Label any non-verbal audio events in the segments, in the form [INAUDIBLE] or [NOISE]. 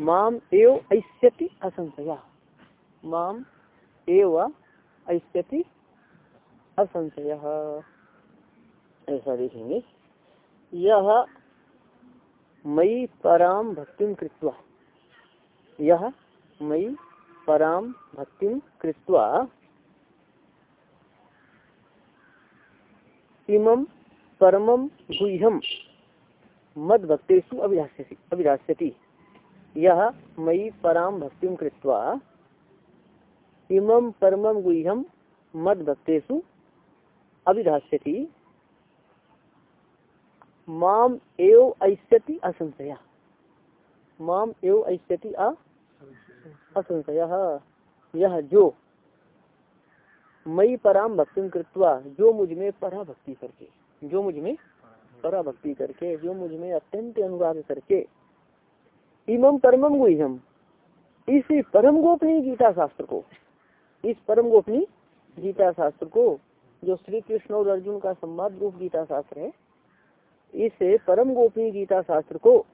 माम एव ऐस्यति असंशया। माम एव ऐस्यति असंशय। ऐसा देखेंगे यह मई पराम भक्तिम कृत्वा यह मई पराम भक्तिम कृत्वा इमं परमम गुह्यम मद भक्तेषु अभिधास्यति अभिधास्यति। यह मई पराम भक्तिम कृत्वा इमं परमम गुह्यम मद भक्तेषु अभिधास्यति। माम एव ऐस्यति असंशया। माम एव ऐस्यति असंशय। यह जो मई पराम भक्ति कृत्वा जो मुझमें परा भक्ति करके, जो मुझमें परा भक्ति करके, जो मुझमें अत्यंत अनुराग करके इमम परमम गुह्यम इस परम गोपनीय गीता शास्त्र को, इस परम गोपनीय गीता शास्त्र को, जो श्री कृष्ण और अर्जुन का संवाद रूप गीता शास्त्र है, इस परम गोपनीय गीता शास्त्र को,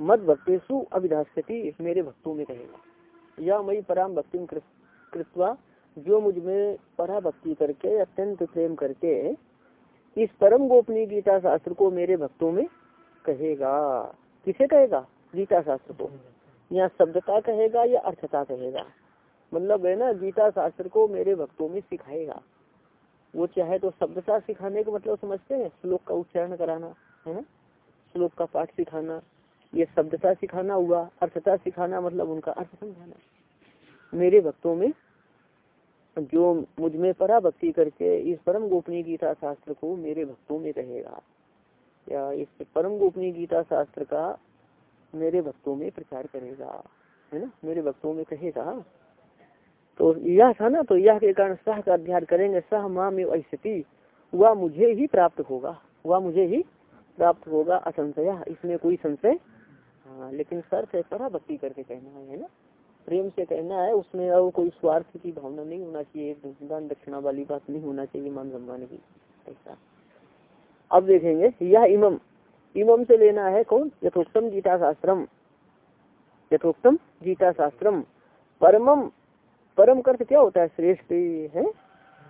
मद भक्तेशु अभिधास्यति, मेरे भक्तों में कहेगा। या मई पराम भक्ति कृत्वा, जो मुझमें परा भक्ति करके, अत्यंत प्रेम करके, इस परम गोपनीय गीता शास्त्र को मेरे भक्तों में कहेगा। किसे कहेगा? गीता शास्त्र को। या शब्दता कहेगा या अर्थता कहेगा। मतलब है ना गीता शास्त्र को मेरे भक्तों में सिखाएगा। वो चाहे तो शब्दता सिखाने का मतलब समझते हैं, श्लोक का उच्चारण कराना, है ना? श्लोक का पाठ सिखाना, ये शब्दता सिखाना हुआ, अर्थता सिखाना मतलब उनका अर्थ समझाना। मेरे भक्तों में जो मुझमें परा भक्ति करके इस परम गोपनीय गीता शास्त्र को मेरे भक्तों में कहेगा, या इस परम गोपनीय गीता शास्त्र का मेरे भक्तों में प्रचार करेगा, है ना? मेरे भक्तों में कहेगा। तो यह था ना तो यह के कारण सह का अध्ययन करेंगे, सह माँ में ऐसी वह मुझे ही प्राप्त होगा, वह मुझे ही प्राप्त होगा असंशय, इसमें कोई संशय हाँ लेकिन सर से परा भक्ति करके कहना है ना? प्रेम से कहना है, उसमें अब कोई स्वार्थ की भावना नहीं होना चाहिए, दान दक्षिणा वाली बात नहीं होना चाहिए, मान सम्मान की। ऐसा। अब देखेंगे, यह इमम इमम से लेना है कौन? यथोक्तम गीता शास्त्रम यथोक्तम गीता शास्त्रम परमम, परम कर्थ क्या होता है? श्रेष्ठ है?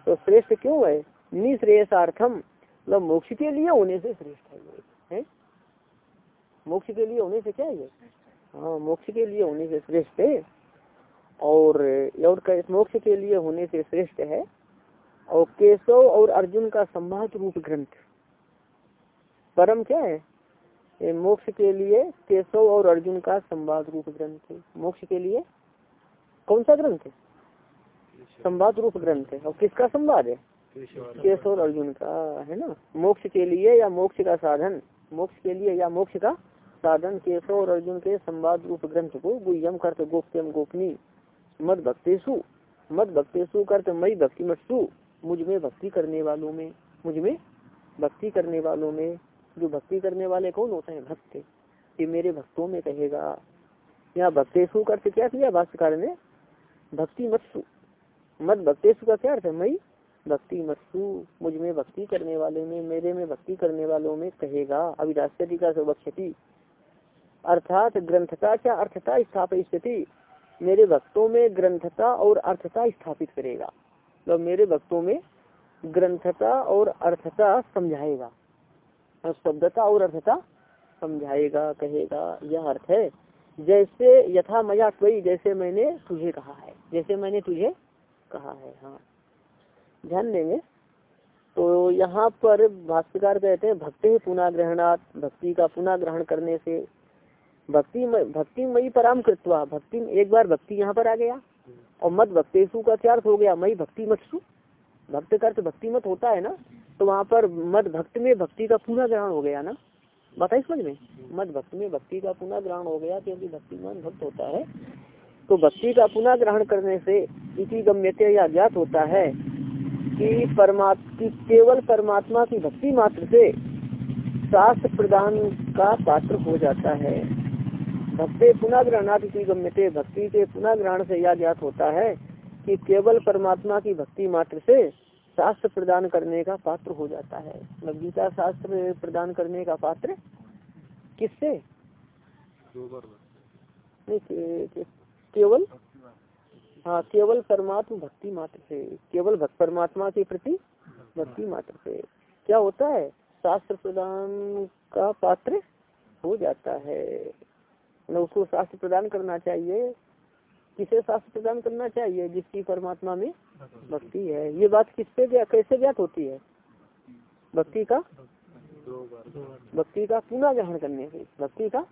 तो श्रेष्ठ क्यों है? निश्रेयसार्थम। मतलब मोक्ष के लिए होने से श्रेष्ठ है मोक्ष के लिए होने से क्या है हाँ मोक्ष के लिए होने से श्रेष्ठ है। और और मोक्ष के लिए होने से श्रेष्ठ है। और केशव और अर्जुन का संवाद रूप ग्रंथ। परम क्या है? मोक्ष के लिए केशव और अर्जुन का संवाद रूप ग्रंथ मोक्ष के लिए? कौन सा ग्रंथ है? संवाद रूप ग्रंथ है। और किसका संवाद है? केशव और अर्जुन का है ना? मोक्ष के लिए या मोक्ष का साधन? मोक्ष के लिए या मोक्ष का साधन? केशव और अर्जुन के संवाद रूप ग्रंथ को गुह्यम करते गोप्यम गोपनी मद भक्तेशु मद भक्तेशु करते मई भक्ति मत्सु मुझमें भक्ति करने वालों में मुझमें भक्ति करने वालों में जो भक्ति करने वाले कौन होते हैं? भक्त ये मेरे भक्तों में कहेगा यहाँ भक्तेशु करते क्या किया भाष्यकार ने? भक्ति मत्सु। मद भक्तेशु का क्या अर्थ है मई? भक्ति मत्सु मुझमें भक्ति करने वाले में, मेरे में भक्ति करने वालों में कहेगा, अभिदास्यति का बक्षति अर्थात ग्रंथता क्या अर्थता स्थापित मेरे भक्तों में ग्रंथता और अर्थता स्थापित करेगा। तो मेरे भक्तों में ग्रंथता और अर्थता समझाएगा। शब्दता और अर्थता समझाएगा, कहेगा, यह अर्थ है। जैसे यथा मया कोई जैसे मैंने तुझे कहा है, जैसे मैंने तुझे कहा है हाँ। ध्यान देंगे। तो यहाँ पर भाष्यकार कहते हैं, भक्ति पुनः ग्रहणात भक्ति का पुनः ग्रहण करने से भक्ति भक्ति मई पराम कृत्वा भक्ति, एक बार भक्ति यहाँ पर आ गया, और मत भक्तेशु का क्या अर्थ हो गया मई भक्ति मतसु भक्त का अर्थ भक्ति मत होता है ना? तो वहाँ पर मत भक्त में भक्ति का पुनः ग्रहण हो गया ना? बताइए समझ में। मद भक्त में भक्ति का पुनः ग्रहण हो गया क्योंकि भक्तिमान भक्त होता है। तो भक्ति का पुनः ग्रहण करने से इसी गम्यते या ज्ञात होता है कि परमात्मा, केवल परमात्मा की भक्ति मात्र से शास्त्र प्रदान का पात्र हो जाता है। भक्ति पुनः ग्रहणात इसी गम्यते, भक्ति के पुनः ग्रहण से यह ज्ञात होता है कि केवल परमात्मा की भक्ति मात्र से शास्त्र प्रदान करने का पात्र हो जाता है। मतलब गीता शास्त्र प्रदान करने का पात्र किससे? केवल? हाँ केवल परमात्मा भक्ति मात्र से, केवल भक्त परमात्मा के प्रति भक्ति मात्र से। क्या होता है? शास्त्र प्रदान का पात्र हो जाता है। मतलब उसको शास्त्र प्रदान करना चाहिए। किसे शास्त्र प्रदान करना चाहिए? जिसकी परमात्मा में भक्ति। है। ये बात किससे कैसे ज्ञात होती है? भक्ति का? भक्ति का पुनः ग्रहण करने से। भक्ति का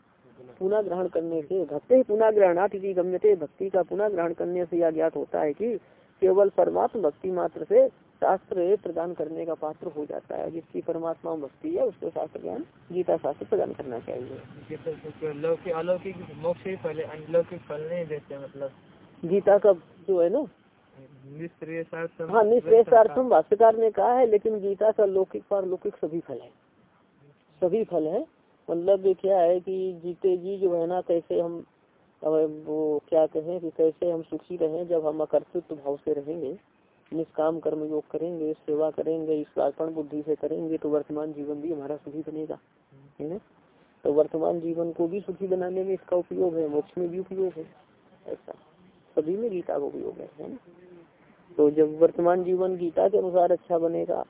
पुनः ग्रहण करने से। भक्ति ही पुनः ग्रहणार्थ गम्यते। भक्ति का पुनः ग्रहण करने से यह ज्ञात होता है कि केवल परमात्मा भक्ति मात्र से शास्त्र प्रदान करने का पात्र हो जाता है। जिसकी परमात्मा भक्ति है उसको शास्त्र ज्ञान गीता शास्त्र प्रदान करना चाहिए। अलौकिक मोक्ष अलौकिक फल नहीं देते मतलब। गीता का जो है ना? हाँ निश्रेयसार्थम भाष्यकार ने कहा है लेकिन गीता का लौकिक पारलौकिक सभी फल है। सभी फल है। मतलब क्या है कि जीते जी जो है ना कैसे हम वो क्या कहें कि कैसे हम सुखी रहें जब हम अकर्तृत्व भाव से रहेंगे। निष्काम कर्म योग करेंगे, सेवा करेंगे ईश्वरपण बुद्धि से करेंगे तो वर्तमान जीवन भी हमारा सुखी बनेगा। है ना? तो वर्तमान जीवन को भी सुखी बनाने में इसका उपयोग है, मोक्ष में भी उपयोग है। ऐसा। सभी में गीता का उपयोग है ना? तो जब वर्तमान जीवन गीता के अनुसार अच्छा बनेगा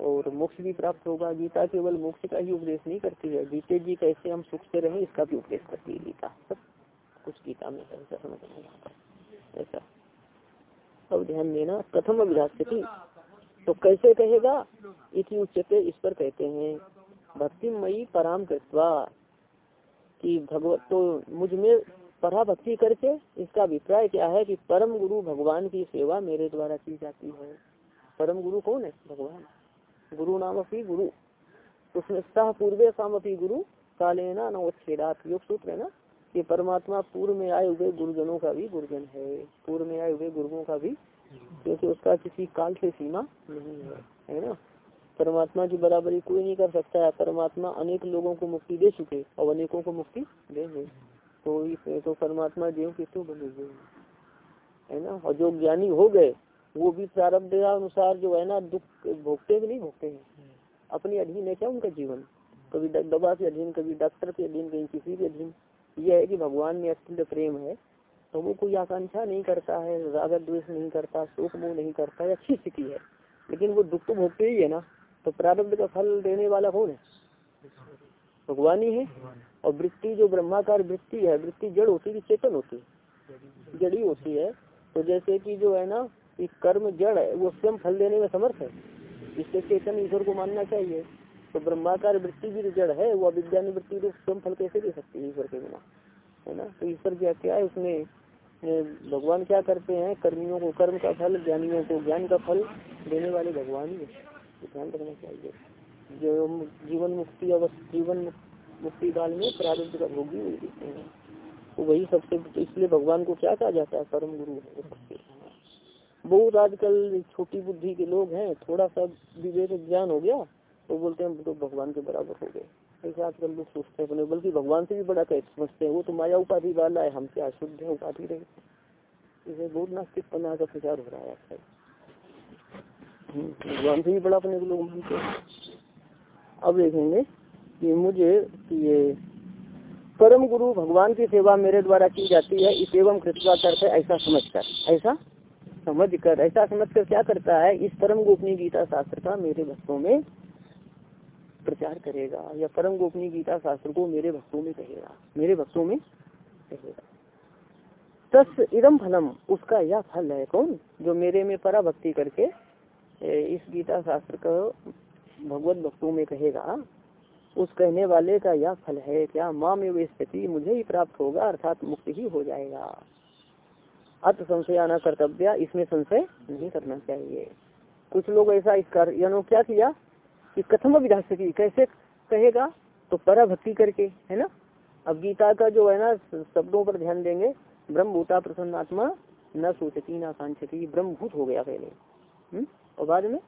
और मोक्ष भी प्राप्त होगा, गीता केवल मोक्ष का ही उपदेश नहीं करती है। गीते जी कैसे हम सुख से रहें, इसका भी उपदेश करती है गीता। सब कुछ गीता में ऐसा समझ ऐसा। अब ध्यान देना प्रथम अभिधास्यति तो कैसे कहेगा? इति उच्चते इस पर कहते हैं, भक्ति मई पराम कृत्वा कि भगवत तो मुझमें परा भक्ति करके इसका अभिप्राय क्या है कि परम गुरु भगवान की सेवा मेरे द्वारा की जाती है। परम गुरु कौन है? भगवान। गुरु नाम अपनी गुरु। उसमें सह पूर्वे शाम अपनी गुरु, कालेना नवच्छेदात योग सूत्र है ना? कि परमात्मा पूर्व में आए हुए गुरुजनों का भी गुरुजन है, पूर्व में आए हुए गुरुओं का भी, क्योंकि उसका किसी काल से सीमा नहीं है है ना? परमात्मा की बराबरी कोई नहीं कर सकता है। परमात्मा अनेक लोगों को मुक्ति दे चुके और अनेकों को मुक्ति देंगे तो इस तो परमात्मा जीव की तो बने हुए है ना? और जो ज्ञानी हो गए, वो भी प्रारब्ध अनुसार जो है ना, दुख भोगते भी नहीं भोगते हैं। अपने अधीन है क्या उनका जीवन? कभी दवा के अधीन, कभी डॉक्टर के अधीन, कहीं किसी के अधीन। यह है कि भगवान में अत्यंत प्रेम है तो वो कोई आकांक्षा नहीं करता है राग द्वेष नहीं करता, शोक मोह नहीं करता अच्छी स्थिति है। लेकिन वो दुख तो भोगते ही है ना तो प्रारब्ध का फल देने वाला कौन है? भगवान ही है। और वृत्ति जो ब्रह्माकार वृत्ति है, वृत्ति जड़ होती है चेतन होती है? जड़ी होती है। तो जैसे कि जो है ना, कि कर्म जड़ है, वो स्वयं फल देने में समर्थ है। इससे चेतन ईश्वर को मानना चाहिए। तो ब्रह्माकार वृत्ति भी जड़ है, वो अविज्ञान वृत्ति तो स्वयं फल कैसे दे सकती है ईश्वर के बिना? है ना? तो ईश्वर क्या क्या है? उसमें भगवान क्या करते हैं? कर्मियों को, कर्म का फल, ज्ञानियों को ज्ञान का फल देने वाले भगवान ही ध्यान रखना चाहिए। जो जीवन मुक्ति अवस्था जीवन मुक्ति काल में प्रारंभ का भोगी हुई देते हैं। तो वही सबसे इसलिए भगवान को क्या कहा जाता है? परम गुरु है बहुत आजकल छोटी बुद्धि के लोग हैं, थोड़ा सा विवेक ज्ञान हो गया तो बोलते हैं तो भगवान के बराबर हो गए। ऐसे आजकल लोग सोचते हैं अपने बल्कि भगवान से भी बड़ा कह समझते हैं वो तो माया उपाधि वाला है हमसे अशुद्ध है उपाधि रहे इसे बहुत नास्तिक पना का प्रचार हो रहा है आजकल। हम्म, भगवान से भी बड़ा अपने लोग मानते अब देखेंगे कि मुझे ये परम गुरु भगवान की सेवा मेरे द्वारा की जाती है इस एवं कृतवा करते ऐसा समझ कर ऐसा समझ कर ऐसा समझ कर क्या करता है इस परम गोपनीय गीता शास्त्र का मेरे भक्तों में प्रचार करेगा या परम गोपनीय गीता शास्त्र को मेरे भक्तों में कहेगा, मेरे भक्तों में कहेगा। तस् इदम फलम, उसका यह फल है कौन, जो मेरे में परा भक्ति करके इस गीता शास्त्र को भगवत भक्तों में कहेगा, उस कहने वाले का यह फल है, क्या माँ में वे स्थिति मुझे ही प्राप्त होगा, अर्थात मुक्त ही हो जाएगा। अत संशय आना कर्तव्य, इसमें संशय नहीं करना चाहिए। कुछ लोग ऐसा इस कार्य क्या किया? कि कथम विधास की, कैसे कहेगा? तो परा भक्ति करके, है ना? अब गीता का जो है ना, शब्दों पर ध्यान देंगे ब्रह्म भूता प्रसन्नात्मा न सोचती न ब्रह्म भूत हो गया पहले। हम्म? और बाद में?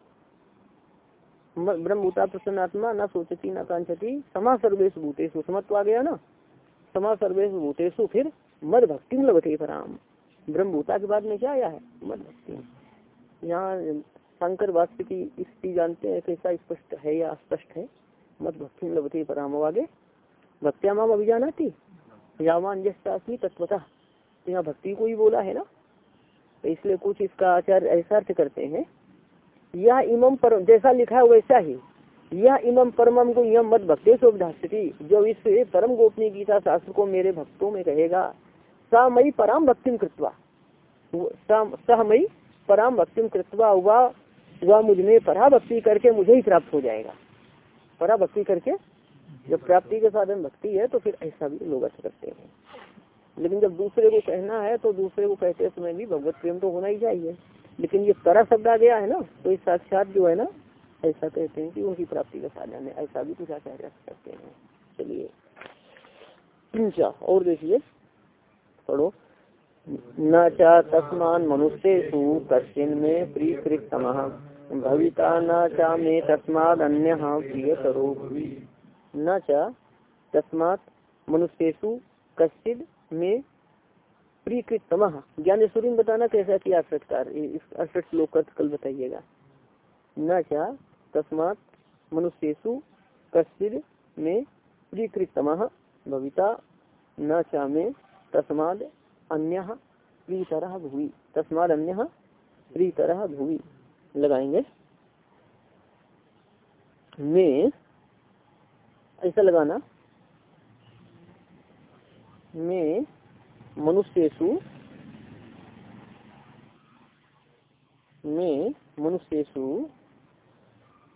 ब्रह्म भूता प्रसन्न आत्मा न सोचती न कांक्षती समा सर्वेश भूतेशु समत्व आ गया ना? समा सर्वेश भूतेशु फिर मद भक्ति लभते पराम। ब्रह्म भूता के बाद में क्या आया है? मद भक्ति। यहाँ शंकर वास्तव की स्थिति जानते हैं कैसा स्पष्ट है या स्पष्ट है? मत भक्ति लभते पराम आगे भक्त्या माम अभिजाना थी यावान जस्मी तत्वता यहाँ भक्ति को ही बोला है ना? तो इसलिए कुछ इसका आचार्य ऐसा अर्थ करते हैं। यह इमम पर जैसा लिखा है वैसा ही। यह इमम परमम को यम मत भक्ति शोभास्थिति जो इस परम गोपनीय गीता शास्त्र को मेरे भक्तों में कहेगा, सा मई पराम भक्तिम कृतवा। सह मई पराम भक्तिम कृतवा वह वह मुझमें पराभक्ति करके मुझे ही प्राप्त हो जाएगा। पराभक्ति करके जब प्राप्ति के साधन भक्ति है तो फिर ऐसा भी लोग अर्थ करते हैं। लेकिन जब दूसरे को कहना है तो दूसरे को कहते समय भी भगवत प्रेम तो होना ही चाहिए। लेकिन ये परा शब्द आ गया है ना तो इस साक्षात जो है ना, ऐसा कहते हैं कि उनकी प्राप्ति का साधन है। ऐसा भी कुछ आचार्य करते हैं। चलिए। [CLEARS THROAT] अच्छा और देखिए, पढ़ो। न चा तस्मान मनुष्य कश्चिन में प्रीकृत भविता न चा मे तस्माद अन्य प्रिय करो न चा तस्मात मनुष्यु कश्चिद में प्रीकृत तमह ज्ञान सूर्य बताना कैसा किया अर्थकार इस अर्थक श्लोक का कल बताइएगा। न चा तस्मात मनुष्यु कश्चिद में प्रीकृत तमह भविता न चा में तस्माद अन्य प्रीतरह भूवि। तस्माद अन्य प्रीतरह भूवि। लगाएँगे। में, ऐसा लगाना। में मनुष्यसु में मनुष्यसु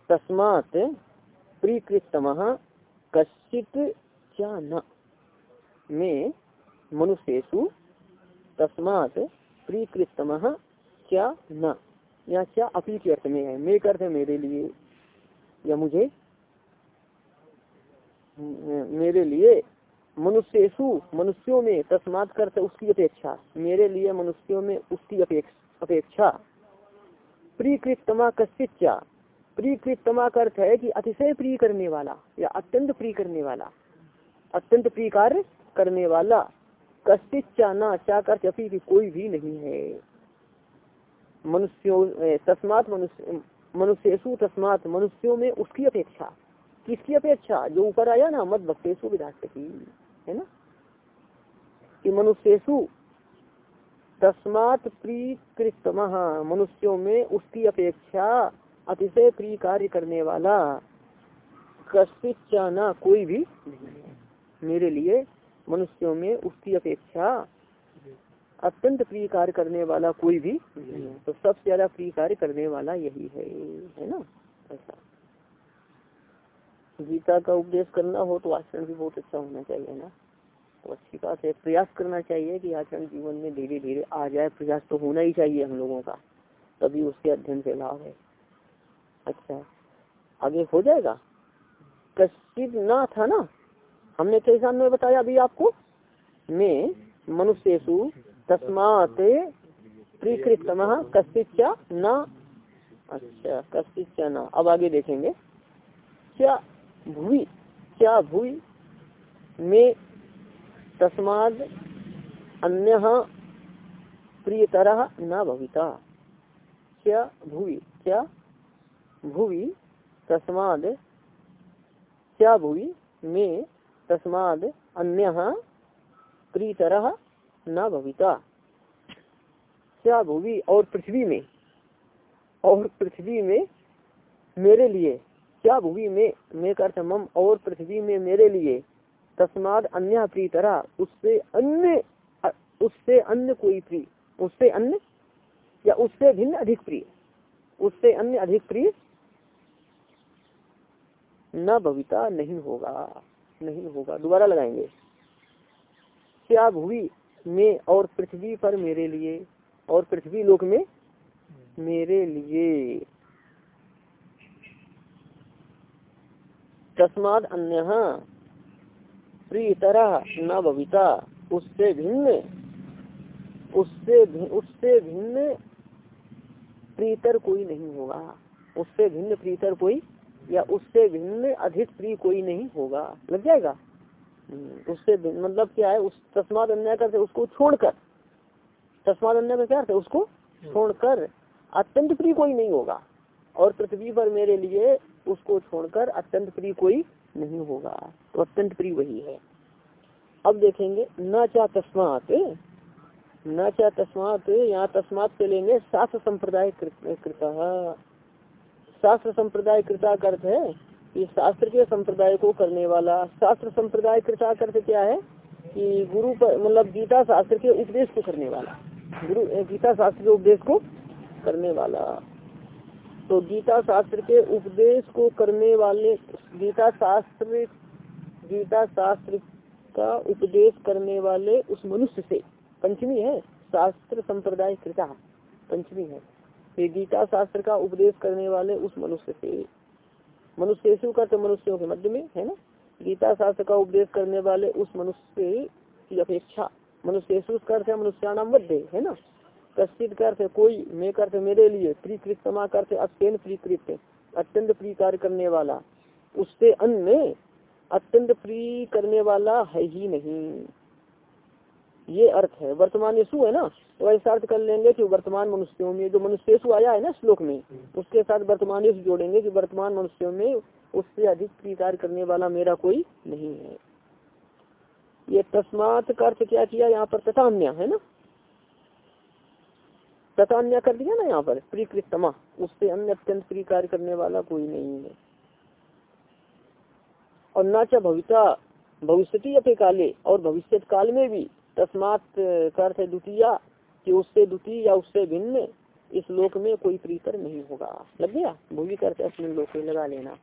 तस्मात् प्रीकृतम, कश्चित क्या न। में मनुष्यसु तस्मात प्रीकृतम क्या न? या क्या अपी के अर्थ में है? मे अर्थ है मेरे लिए। या मुझे? मेरे लिए। मनुष्यसु मनुष्यों में तस्मात करते उसकी अपेक्षा। मेरे लिए मनुष्यों में उसकी अपेक्षा प्रीकृतमा कश्चित्या प्रीकृतमा का अर्थ है कि अतिशय प्रिय करने वाला या अत्यंत प्रिय करने वाला। अत्यंत प्रिय कार्य करने वाला। कश्चित चाना चा कर की कोई भी नहीं है। मनुष्यों तस्मात मनुष्य मनुष्यसु तस्मात मनुष्यों में उसकी अपेक्षा। किसकी अपेक्षा? जो ऊपर आया ना मत भक्तेशु विधात की है ना? कि मनुष्यसु तस्मात प्रीकृतम मनुष्यों में उसकी अपेक्षा अतिशय प्रिय कार्य करने वाला कश्चित चाना कोई भी नहीं है। मेरे लिए मनुष्यों में उसकी अपेक्षा अत्यंत प्रिय कार्य करने वाला कोई भी तो सबसे ज़्यादा प्रिय कार्य करने वाला यही है है ना? ऐसा। गीता का उपदेश करना हो तो आचरण भी बहुत अच्छा होना चाहिए ना। तो अच्छी बात है, प्रयास करना चाहिए कि आचरण जीवन में धीरे धीरे आ जाए। प्रयास तो होना ही चाहिए हम लोगों का। तभी उसके अध्ययन से लाभ है। अच्छा आगे हो जाएगा? कश्चित ना था ना? हमने कैसा में बताया अभी आपको? मैं मनुष्यसु तस्मात प्रीकृतम कश्चित न। अच्छा कश्चित न। अब आगे देखेंगे। क्या भूवि क्या भूवि? में तस्माद अन्य प्रियतर न भविता। क्या भूवि क्या भूवि तस्माद, क्या भूवि? में तस्माद अन्य प्रीतर न भविता। क्या भूवि और पृथ्वी में? और पृथ्वी में मेरे लिए। क्या भूमि में? मैं करते मम, और पृथ्वी में मेरे लिए। तस्माद अन्य प्रिय तरह उससे अन्य उससे अन्य कोई प्रिय? उससे अन्य? या उससे भिन्न अधिक प्रिय? उससे अन्य अधिक प्रिय? न भविता, नहीं होगा। नहीं होगा। दोबारा लगाएँगे। क्या भूमि में और पृथ्वी पर मेरे लिए और पृथ्वी लोक में मेरे लिए? तस्माद अन्य तरह न भविता। उससे भिन्न, उससे उससे भिन्न प्रीतर कोई नहीं होगा। उससे भिन्न प्रीतर कोई या उससे भिन्न अधिक प्रिय कोई नहीं होगा। लग जाएगा? हम्म, उससे मतलब क्या है उस तस्माद अन्य करते उसको छोड़कर। तस्माद अन्य का क्या अर्थ उसको छोड़कर अत्यंत प्रिय कोई नहीं होगा। और पृथ्वी पर मेरे लिए उसको छोड़कर अत्यंत प्रिय कोई नहीं होगा। तो अत्यंत प्रिय वही है। अब देखेंगे न चा तस्मात न चा तस्मात यहाँ तस्मात से लेंगे शास्त्र संप्रदाय कृत। शास्त्र संप्रदाय कृता अर्थ है कि शास्त्र के संप्रदाय को करने वाला शास्त्र संप्रदाय कृता अर्थ क्या है? कि गुरु पर मतलब गीता शास्त्र के उपदेश को करने वाला। गुरु गीता शास्त्र के उपदेश को करने वाला। तो गीता शास्त्र के उपदेश को करने वाले, गीता शास्त्र गीता शास्त्र का उपदेश करने वाले उस मनुष्य से। पंचमी है, शास्त्र संप्रदाय कृता। पंचमी है। ये गीता शास्त्र का उपदेश करने वाले उस मनुष्य से। मनुष्य का तो मनुष्यों के मध्य में, है ना? गीता शास्त्र का उपदेश करने वाले उस मनुष्य की अपेक्षा। मनुष्य अर्थ है मनुष्याणाम मध्य, है ना? कश्चित करते कोई, मैं करते मेरे लिए प्रीकृत समा करते अत्यंत प्रीकृत अत्यंत प्रिय कार्य करने वाला। उससे अन्य अत्यंत प्रिय करने वाला है ही नहीं। ये अर्थ है। वर्तमान यशु है ना तो ऐसा अर्थ कर लेंगे कि वर्तमान मनुष्यों में, जो मनुष्यसु आया है ना श्लोक में, उसके साथ वर्तमान यशु जोड़ेंगे कि वर्तमान मनुष्यों में उससे अधिक स्वीकार करने वाला मेरा कोई नहीं है। ये तस्मात का अर्थ क्या किया यहाँ पर? तथान्य, है ना? तथान्य कर दिया ना यहाँ पर प्रीकृतमा उससे अन्य अत्यंत स्वीकार करने वाला कोई नहीं है। और न च भविता भविष्य अपने काले, और भविष्य काल में भी तस्मात अर्थ है द्वितीय कि उससे द्वितीय या उससे भिन्न, इस लोक में कोई प्रीतर नहीं होगा। लग गया? भूमि करते अपने लोक में लगा लेना।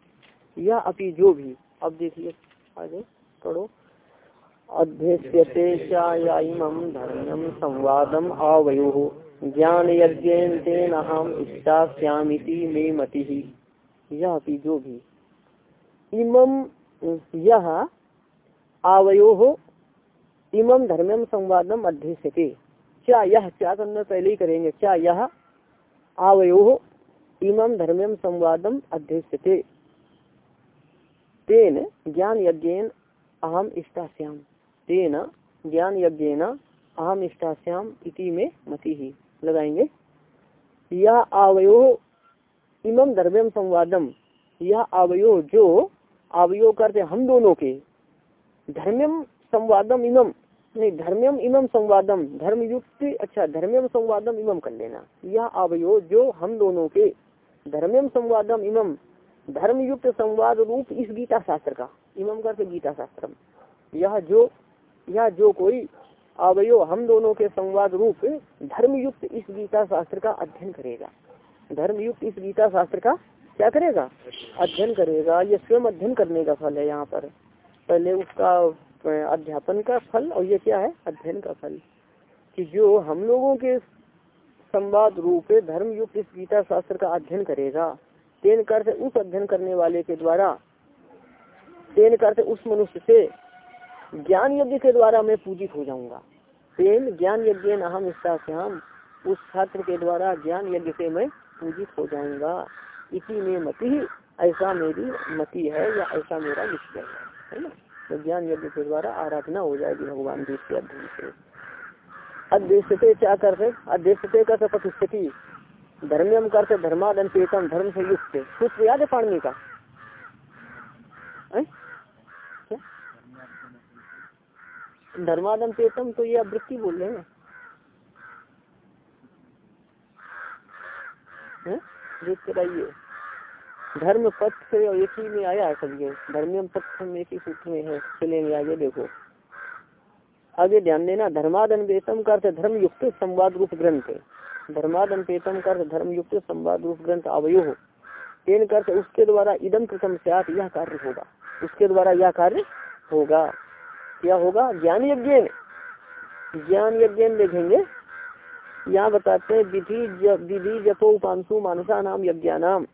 या अभी जो भी। अब देखिए, आगे पढ़ो। अध्यक्षते धर्म संवादम आवयो। ज्ञान यज्ञेन तेन अहम इष्टा श्यामिति मे मति। यह अभी जो भी। इमम यह आवयो इमम धर्मम संवादम अध्यक्षते क्या यह क्या करना पहले ही करेंगे। क्या यह आवयो इमम धर्मम संवादम अध्यक्षते तेन ज्ञान यज्ञेन अहम इष्टाश्याम तेन ज्ञान यज्ञेन अहम इष्टाश्याम इति में मति। ही लगाएँगे। यह आवयो इमम धर्मम संवादम। यह आवयो जो आवयो करते हम दोनों के। धर्म्यम संवादम इमम नहीं, धर्म्यम इमम संवादम। धर्म युक्त अच्छा धर्म्यम संवादम इमम कर लेना। यह अवयो जो हम दोनों के। धर्म्यम संवादम इमम धर्म युक्त संवाद रूप इस गीता शास्त्र का। इमम करते गीता शास्त्रम। यह जो यह जो कोई अवयो हम दोनों के संवाद रूप धर्म युक्त इस गीता शास्त्र का अध्ययन करेगा। धर्म युक्त इस गीता शास्त्र का क्या करेगा? अध्ययन करेगा, ये स्वयं अध्ययन करने का फल है यहाँ पर। पहले उसका अध्यापन का फल और ये क्या है? अध्ययन का फल। कि जो हम लोगों के संवाद रूप धर्म युक्त इस गीता शास्त्र का अध्ययन करेगा, तेन करते उस अध्ययन करने वाले के द्वारा, तेन करते उस मनुष्य से ज्ञान यज्ञ के द्वारा मैं पूजित हो जाऊँगा। तेन ज्ञान यज्ञ अहम हम उस छात्र के द्वारा ज्ञान यज्ञ से मैं पूजित हो जाऊँगा। इसी में मति ऐसा मेरी मति है या ऐसा मेरा निश्चय है। है ना? तो ज्ञान यज्ञ के द्वारा आराधना हो जाएगी भगवान जी के अध्ययन से। अध्यक्षते क्या करते? अध्यक्षते का प्रतिष्ठिति धर्मियम करते धर्मादन पेतम धर्म से युक्त। सूत्र याद है पाणनी का? धर्मादन पेतम तो ये आवृत्ति बोल रहे हैं। देख कराइए धर्म पथ से एक ही में आया सब ये। पथ एक ही सूत्र में है चलेंगे आगे देखो। आगे ध्यान देना, धर्मादन वेतम का अर्थ धर्म युक्त संवाद रूप ग्रंथ। धर्मादन पेतम का अर्थ धर्म युक्त संवाद रूप ग्रंथ अवयो। हो तेन कर उसके द्वारा इदम प्रथम से यह कार्य होगा। उसके द्वारा यह कार्य होगा। क्या होगा? ज्ञान यज्ञ ज्ञान यज्ञ देखेंगे। यहाँ बताते हैं विधि विधि जपो उपांशु मानसा नाम यज्ञ नाम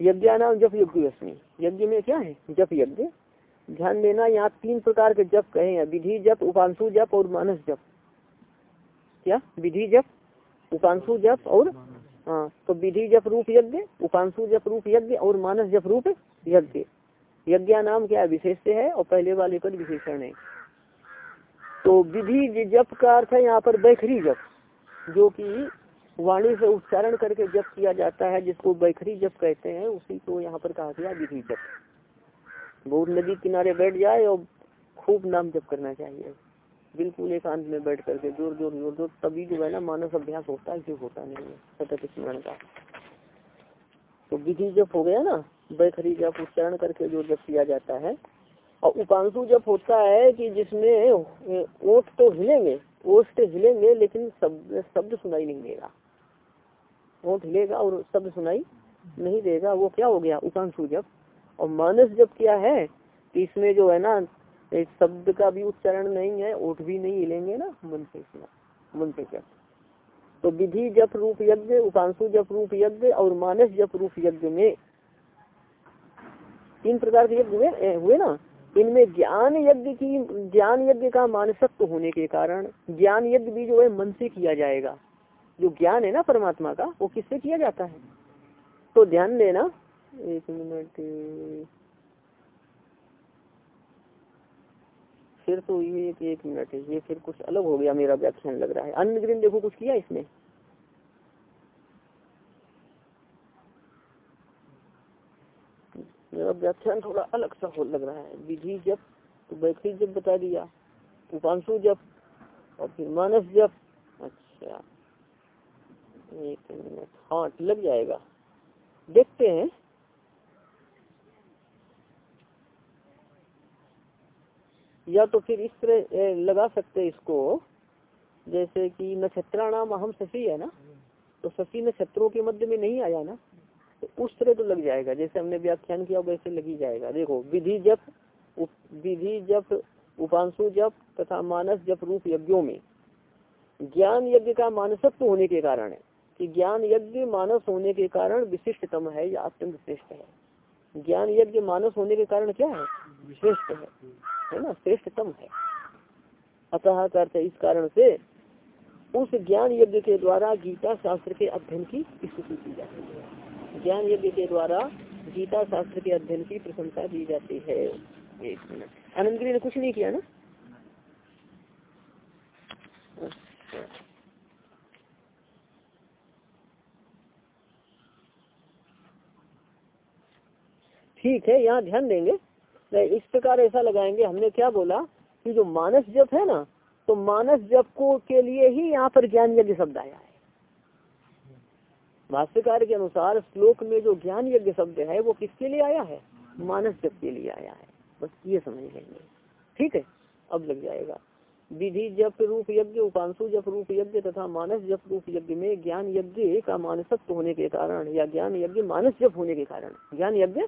यज्ञ नाम जप यज्ञ यज्ञ में क्या है? जप यज्ञ। ध्यान देना, यहाँ तीन प्रकार के जप कहे हैं। विधि जप, उपांशु जप और मानस जप। क्या? विधि जप, उपांशु जप और हाँ तो विधि जप रूप यज्ञ, उपांशु जप रूप यज्ञ और मानस जप रूप यज्ञ। यज्ञ नाम क्या विशेष है और पहले वाले पर विशेषण है। तो विधि जप का अर्थ है यहाँ पर बैखरी जप, जो कि वाणी से उच्चारण करके जप किया जाता है, जिसको बैखरी जप कहते हैं, उसी को यहाँ पर कहा गया विधि जप। बहुत नदी किनारे बैठ जाए और खूब नाम जप करना चाहिए। बिल्कुल एकांत में बैठ करके ज़ोर ज़ोर ज़ोर ज़ोर तभी जो है ना मानस अभ्यास होता है जो होता नहीं है, सतत स्मरण का। तो विधि जप हो गया ना, बैखरी जप, उच्चारण करके जो जप किया जाता है। और उपांशु जप होता है कि जिसमें ओठ तो हिलेंगे, ओठ तो हिलेंगे, लेकिन शब्द शब्द सुनाई नहीं देगा। ओठ हिलेगा और शब्द सुनाई नहीं देगा, वो क्या हो गया? उपांशु जब। और मानस जब क्या है कि इसमें जो है ना शब्द का भी उच्चारण नहीं है ओठ भी नहीं हिलेंगे ना, मन से मन से जप तो विधि जप रूप यज्ञ, उपांशु जप रूप यज्ञ और मानस जप रूप यज्ञ में तीन प्रकार के यज्ञ हुए हुए ना? इनमें ज्ञान यज्ञ की, ज्ञान यज्ञ का मानसत्व होने के कारण ज्ञान यज्ञ भी जो है मन से किया जाएगा। जो ज्ञान है ना परमात्मा का वो किससे किया जाता है? तो ध्यान देना। एक मिनट। फिर तो ये एक, मिनट। है ये फिर कुछ अलग हो गया मेरा व्याख्यान लग रहा है। अन्य दिन देखो कुछ किया इसमें मेरा व्याख्यान थोड़ा अलग सा हो लग रहा है। विधि जब तो वैखरी जब बता दिया उपांशु जब और फिर मानस जब अच्छा। एक मिनट। हाँ लग जाएगा। देखते हैं। या तो फिर इस तरह लगा सकते हैं इसको। जैसे कि नक्षत्रा नाम अहम शशि है ना? तो शशि नक्षत्रों के मध्य में नहीं आया ना? तो उस तरह तो लग जाएगा। जैसे हमने व्याख्यान किया, वैसे लग जाएगा। देखो, विधि जप विधि जप, उपांशु जप तथा मानस जप रूप यज्ञों में। ज्ञान यज्ञ का मानसत्व होने के कारण है। कि ज्ञान यज्ञ मानस होने के कारण विशिष्टतम है, या अत्यंत श्रेष्ठ है। ज्ञान यज्ञ मानस होने के कारण क्या है? श्रेष्ठ है। है ना? श्रेष्ठतम है। अतः करते इस कारण से उस ज्ञान यज्ञ के द्वारा गीता शास्त्र के अध्ययन की स्तुति की जाती है। ज्ञान यज्ञ के द्वारा गीता शास्त्र के अध्ययन की प्रशंसा की जाती है। एक मिनट। आनंदगिरी ने कुछ नहीं किया ना? ठीक है, यहाँ ध्यान देंगे। इस प्रकार ऐसा लगाएँगे, हमने क्या बोला कि जो मानस जप है ना तो मानस जप को के लिए ही यहाँ पर ज्ञान यज्ञ शब्द आया है। भाष्यकार के अनुसार श्लोक में जो ज्ञान यज्ञ शब्द है, वो किसके लिए आया है? मानस जप के लिए आया है। बस ये समझ लेंगे ठीक है, अब लग जाएगा। विधि जप रूप यज्ञ, उपांशु जप रूप यज्ञ तथा मानस जप रूप यज्ञ में ज्ञान यज्ञ का मानसत्व होने के कारण या ज्ञान यज्ञ मानस जप होने के कारण, ज्ञान यज्ञ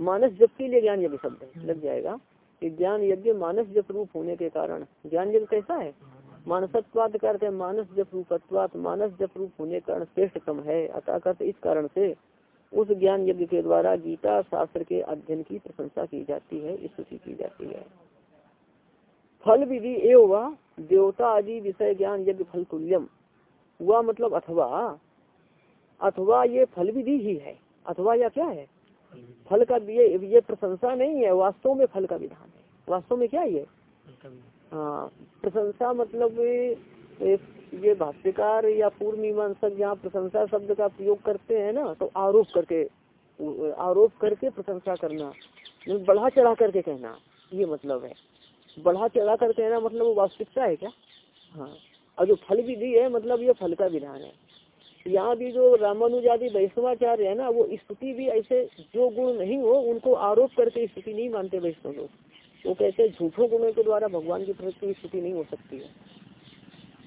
मानस जप के लिए ज्ञान यज्ञ शब्द लग जाएगा। कि ज्ञान यज्ञ मानस जप रूप होने के कारण, ज्ञान यज्ञ कैसा है? मानसत्वाद करते मानस जप रूपत्वात मानस जप रूप होने के कारण श्रेष्ठ श्रेष्ठतम है। अतः करते इस कारण से उस ज्ञान यज्ञ के द्वारा गीता शास्त्र के अध्ययन की प्रशंसा की जाती है, स्तुति की जाती है। फल विधि एवं देवता आदि विषय ज्ञान यज्ञ फल तुल्यम। हुआ मतलब अथवा। अथवा ये फल विधि ही है। अथवा या क्या है? फल का ये ये प्रशंसा नहीं है, वास्तव में फल का विधान है। वास्तव में क्या ये? हाँ प्रशंसा मतलब ये भाष्यकार या पूर्व मीमांसक जहाँ प्रशंसा शब्द का प्रयोग करते हैं ना तो आरोप करके आरोप करके प्रशंसा करना बढ़ा चढ़ा करके कहना, ये मतलब है। बढ़ा चढ़ा कर कहना मतलब वो वास्तविकता है क्या? हाँ। और जो फल विधि है मतलब ये फल का विधान है। यहाँ भी जो रामानुजादी वैष्णवाचार्य है ना, वो स्तुति भी ऐसे जो गुण नहीं हो, उनको आरोप करके स्तुति नहीं मानते वैष्णव लोग। वो कहते झूठों गुणों के द्वारा भगवान की प्रति स्तुति नहीं हो सकती है।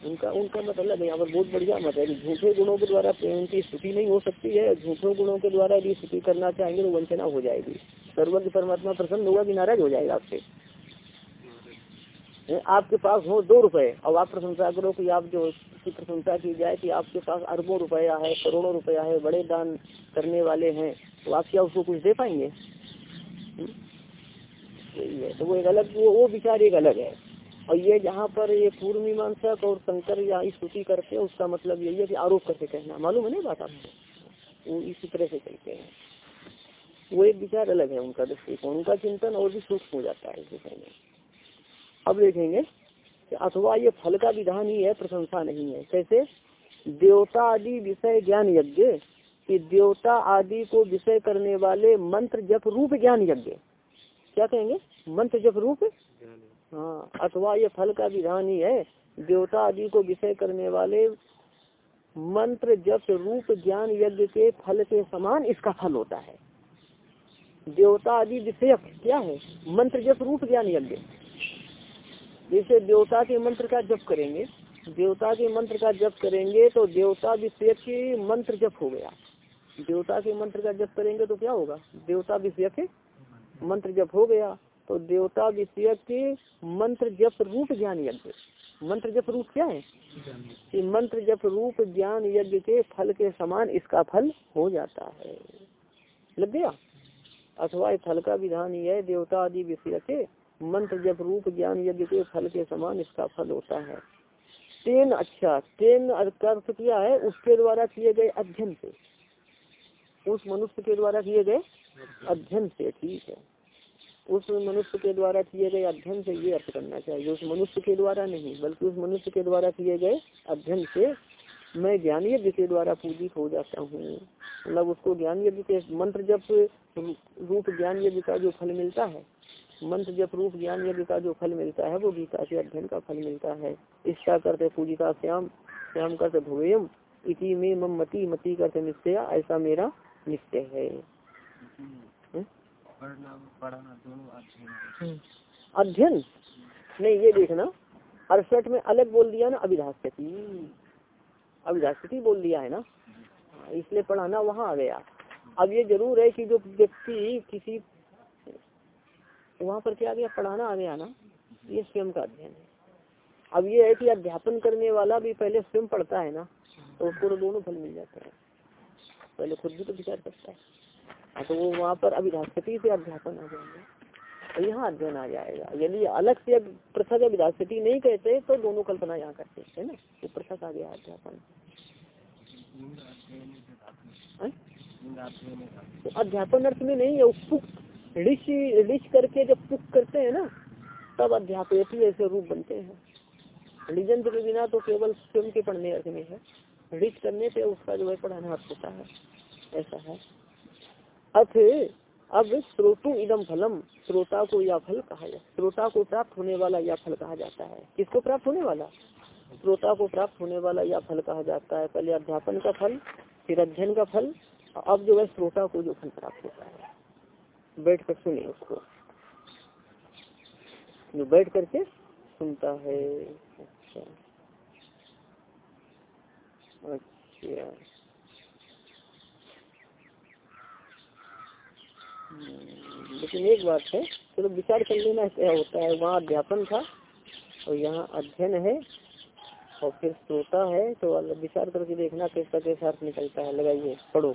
उनका उनका मतलब यहाँ पर बहुत बढ़िया मत है झूठे गुणों के द्वारा प्रेम की स्तुति नहीं हो सकती है, झूठों गुणों के द्वारा यदि स्तुति करना चाहेंगे तो वंचना हो जाएगी। सर्वज्ञ परमात्मा प्रसन्न होगा कि नाराज़ हो जाएगा आपसे। आपके पास हो दो रुपए। और आप प्रशंसा करो कि आप जो की प्रशंसा की जाए कि आपके पास अरबों रुपया है, करोड़ों रुपया है, बड़े दान करने वाले हैं तो आप क्या उसको कुछ दे पाएँगे? हम्म? है। तो वो एक अलग, वो वो विचार एक अलग है। और ये जहाँ पर ये पूर्व मीमांसक और शंकर या स्तुति करते हैं, उसका मतलब यही है कि आरोप करके कहना। मालूम है ना बात आपको? वो इसी तरह से कहते हैं। वो एक विचार अलग है उनका दृष्टिकोण। उनका चिंतन और भी सूक्ष्म हो जाता है इस में अब देखेंगे अथवा ये फल का विधान ही है, प्रशंसा नहीं है। कैसे? देवता आदि विषय ज्ञान यज्ञ, कि देवता आदि को विषय करने वाले मंत्र जप रूप ज्ञान यज्ञ। क्या कहेंगे? मंत्र जप रूप? हाँ अथवा ये फल का विधान ही है, देवता आदि को विषय करने वाले मंत्र जप रूप ज्ञान यज्ञ के फल के समान इसका फल होता है। देवता आदि विषय क्या है? मंत्र जप रूप ज्ञान यज्ञ। जैसे देवता के मंत्र का जप करेंगे, देवता के मंत्र का जप करेंगे तो देवता विषय के मंत्र जप हो गया। देवता के मंत्र का जप करेंगे तो क्या होगा? देवता विषय के मंत्र जप हो गया। तो देवता विषय के मंत्र जप रूप ज्ञान यज्ञ। मंत्र जप रूप क्या है? कि मंत्र जप रूप ज्ञान यज्ञ के फल के समान इसका फल हो जाता है। लग गया? अथवा फल का विधान ही है, देवता आदि विषय के मंत्र जब रूप ज्ञान यज्ञ के फल के समान इसका फल होता है। तेन अच्छा तेन अर्थ किया है? उसके द्वारा किए गए अध्ययन से। उस मनुष्य के द्वारा किए गए अध्ययन से, ठीक है। उस मनुष्य के द्वारा किए गए अध्ययन से ये अर्थ करना चाहिए। उस मनुष्य के द्वारा नहीं, बल्कि उस मनुष्य के द्वारा किए गए अध्ययन से मैं ज्ञान यज्ञ के द्वारा पूजित हो जाता हूँ। मतलब उसको ज्ञान यज्ञ के मंत्र जब रूप ज्ञान यज्ञ का जो फल मिलता है मंत्र जप रूप ज्ञान यज्ञ का जो फल मिलता है वो गीता के अध्ययन का फल मिलता है। इसका करते पूजिता श्याम श्याम करते भुवेयम इति में मम मती मती करते निश्चय ऐसा मेरा निश्चय है। अध्ययन? नहीं ये देखना अड़सठ में अलग बोल दिया ना अभिधाष्यति अभिधाष्यति बोल दिया है ना? इसलिए पढ़ाना वहाँ आ गया। अब ये ज़रूर है कि जो व्यक्ति किसी वहाँ पर क्या आ गया? पढ़ाना आ गया ना? ये स्वयं का अध्ययन है। अब ये है कि अध्यापन करने वाला भी पहले स्वयं पढ़ता है ना तो उसको तो दोनों फल मिल जाते हैं। पहले खुद भी तो विचार करता है। हाँ तो वो वहाँ पर अभिधास्पति से अध्यापन आ जाएँगे। और यहाँ अध्ययन आ जाएगा। यदि अलग से पृथक अभिधास्पति नहीं कहते तो दोनों कल्पना यहाँ करते है ना? तो पृथक आ गया अध्यापन। तो अध्यापन अर्थ में नहीं है पुक ऋष ऋष करके जब पुक करते हैं ना, तब अध्यापक ऐसे रूप बनते हैं। लिजंत के बिना तो केवल स्वयं के पढ़ने अर्थ में है। ऋष करने से उसका जो है पढ़ाना अर्थ होता है। ऐसा है। अथ, अब श्रोतु इदम फलम, श्रोता को यह फल कहा जाए श्रोता को प्राप्त होने वाला यह फल कहा जाता है। किसको प्राप्त होने वाला? श्रोता को प्राप्त होने वाला यह फल कहा जाता है। पहले अध्यापन का फल, फिर अध्ययन का फल, अब जो है श्रोता को जो फल प्राप्त होता है। बैठ कर सुने उसको। जो बैठ करके सुनता है। अच्छा। अच्छा। लेकिन एक बात है, चलो तो विचार कर लेना क्या होता है। वहाँ अध्यापन था और यहाँ अध्ययन है और फिर श्रोता है तो विचार करके देखना कैसा कैसा अर्थ निकलता है। लगाइए, पढ़ो।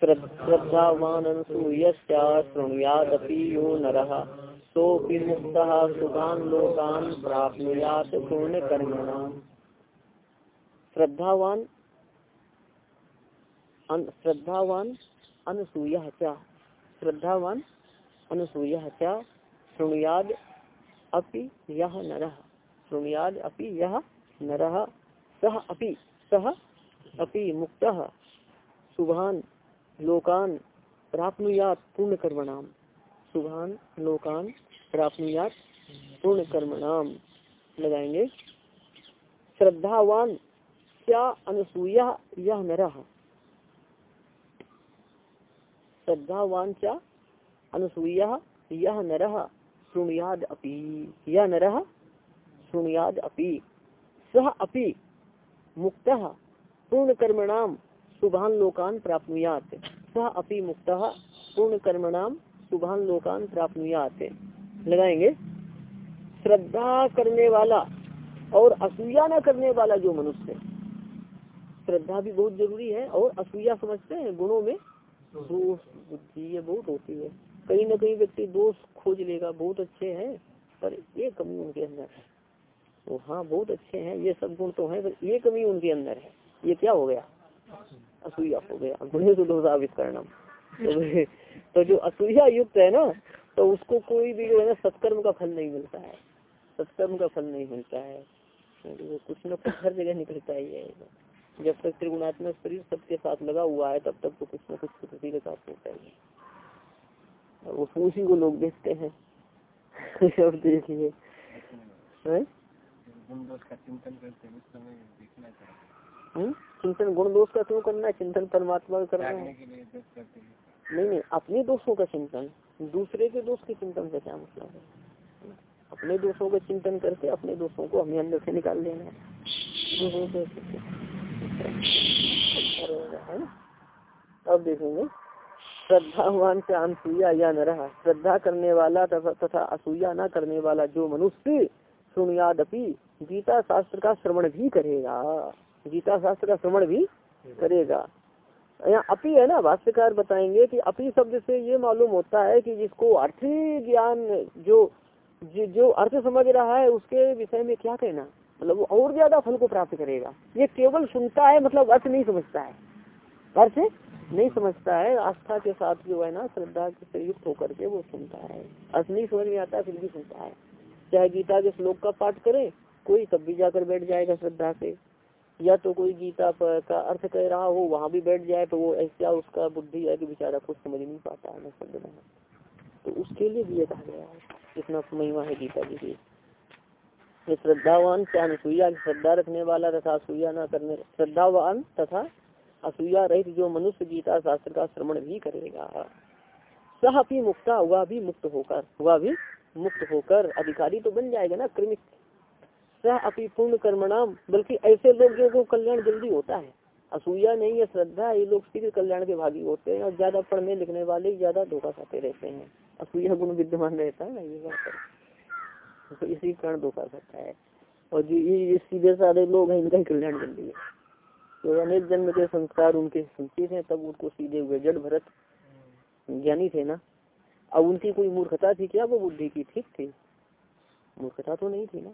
श्रद्धावान शुणुयादपि यो नर। सोपि मुक्त सुखान लोकान प्राप्त पूर्ण कर्मणा श्रद्धावान श्रद्धावान अनसूय श्रद्धावान अनुसूय शुणुयाद अपि यह नर। शुणुयाद अपि यह नर। सह अपि सह अपि मुक्त। शुभान लोकान प्राप्नुयात पूर्ण कर्मणाम शुभान लोकान प्राप्नुयात पूर्ण कर्मणाम लगाएँगे। श्रद्धावान क्या अनुसूया यह नर। श्रद्धावान चा अनुसूया यह नर। शुणुयाद अपि। यह नर। शुणुयाद अपि। सह अपि मुक्त। पूर्ण कर्मणाम शुभान लोकान प्राप्नुयात। सह अपि मुक्त। पूर्ण कर्मणाम शुभान लोकान प्राप्त लगाएँगे। श्रद्धा करने वाला और असूया न करने वाला जो मनुष्य श्रद्धा भी बहुत ज़रूरी है और असूया समझते हैं गुणों में। दोष बुद्धि ये बहुत होती है। कहीं ना कहीं व्यक्ति दोष खोज लेगा। बहुत अच्छे हैं, पर ये कमी उनके अंदर है। तो हाँ बहुत अच्छे हैं। ये सब गुण तो है, पर ये कमी उनके अंदर है। ये क्या हो गया? असूया हो गया। गुणे सुदोषाविष्करणम तो, तो जो असूया युक्त है ना तो उसको कोई भी जो है ना सत्कर्म का फल नहीं मिलता है। सत्कर्म का फल नहीं मिलता है। तो कुछ न कुछ हर जगह निकलता ही है। जब तक त्रिगुणात्मक शरीर सबके साथ लगा हुआ है तब तक तो कुछ न कुछ प्रकृति के साथ होता ही है। और उसी को लोग देखते हैं। अब देखिए। चिंतन गुण दोष का क्यों करना है? चिंतन परमात्मा का करना है। नहीं नहीं अपने दोषों का चिंतन। दूसरे के दोष के चिंतन से क्या मतलब है? अपने दोषों का चिंतन करके अपने दोषों को हमें अंदर से निकाल देना है। अब देखेंगे। श्रद्धावान से अनसुईया या न रहा। श्रद्धा करने वाला तथा असूया न करने वाला जो मनुष्य सुनियादपि गीता शास्त्र का श्रवण भी करेगा। गीता शास्त्र का श्रवण भी करेगा। यहाँ अपी है ना, भाष्यकार बताएँगे कि अपी शब्द से ये मालूम होता है कि जिसको अर्थ ज्ञान जो जो अर्थ समझ रहा है, उसके विषय में क्या कहना? मतलब वो और ज़्यादा फल को प्राप्त करेगा। ये केवल सुनता है मतलब अर्थ नहीं समझता है। अर्थ नहीं समझता है, आस्था के साथ जो है ना, श्रद्धा से युक्त होकर के वो सुनता है। अर्थ नहीं समझ में आता, फिर भी सुनता है। चाहे गीता के श्लोक का पाठ करे, कोई तब भी जाकर बैठ जाएगा श्रद्धा से। या तो कोई गीता पर का अर्थ कह रहा हो, वहाँ भी बैठ जाए तो वो ऐसा उसका बुद्धि है कि बेचारा कुछ समझ नहीं पाता है शब्द तो उसके लिए भी ये कहा गया है इतना महिमा है गीता जी की। ये श्रद्धावान क्या अनसुईया श्रद्धा रखने वाला तथा असूया न करने, श्रद्धावान तथा असूया रहित जो मनुष्य गीता शास्त्र का श्रवण भी करेगा, सह भी मुक्ता, हुआ भी मुक्त होकर, हुआ भी मुक्त होकर, अधिकारी तो बन जाएगा ना, क्रमिक। सह अपनी पूर्ण कर्मणाम बल्कि ऐसे लोग को कल्याण जल्दी होता है। असूया नहीं है, श्रद्धा ये लोग शीघ्र कल्याण के भागी होते हैं और ज़्यादा पढ़ने लिखने वाले ज़्यादा धोखा खाते रहते हैं। असूया गुण विद्यमान रहता है ना, ये बात तो इसी कारण धोखा खाता है। और जो, ये सीधे साधे लोग हैं, इनका ही कल्याण जल्दी है। तो अनेक जन्म के संस्कार उनके संचित हैं, तब उनको सीधे हुए जड़ भरत ज्ञानी थे ना। अब उनकी कोई मूर्खता थी क्या? वो बुद्धि की, ठीक थी। मूर्खता तो नहीं थी ना।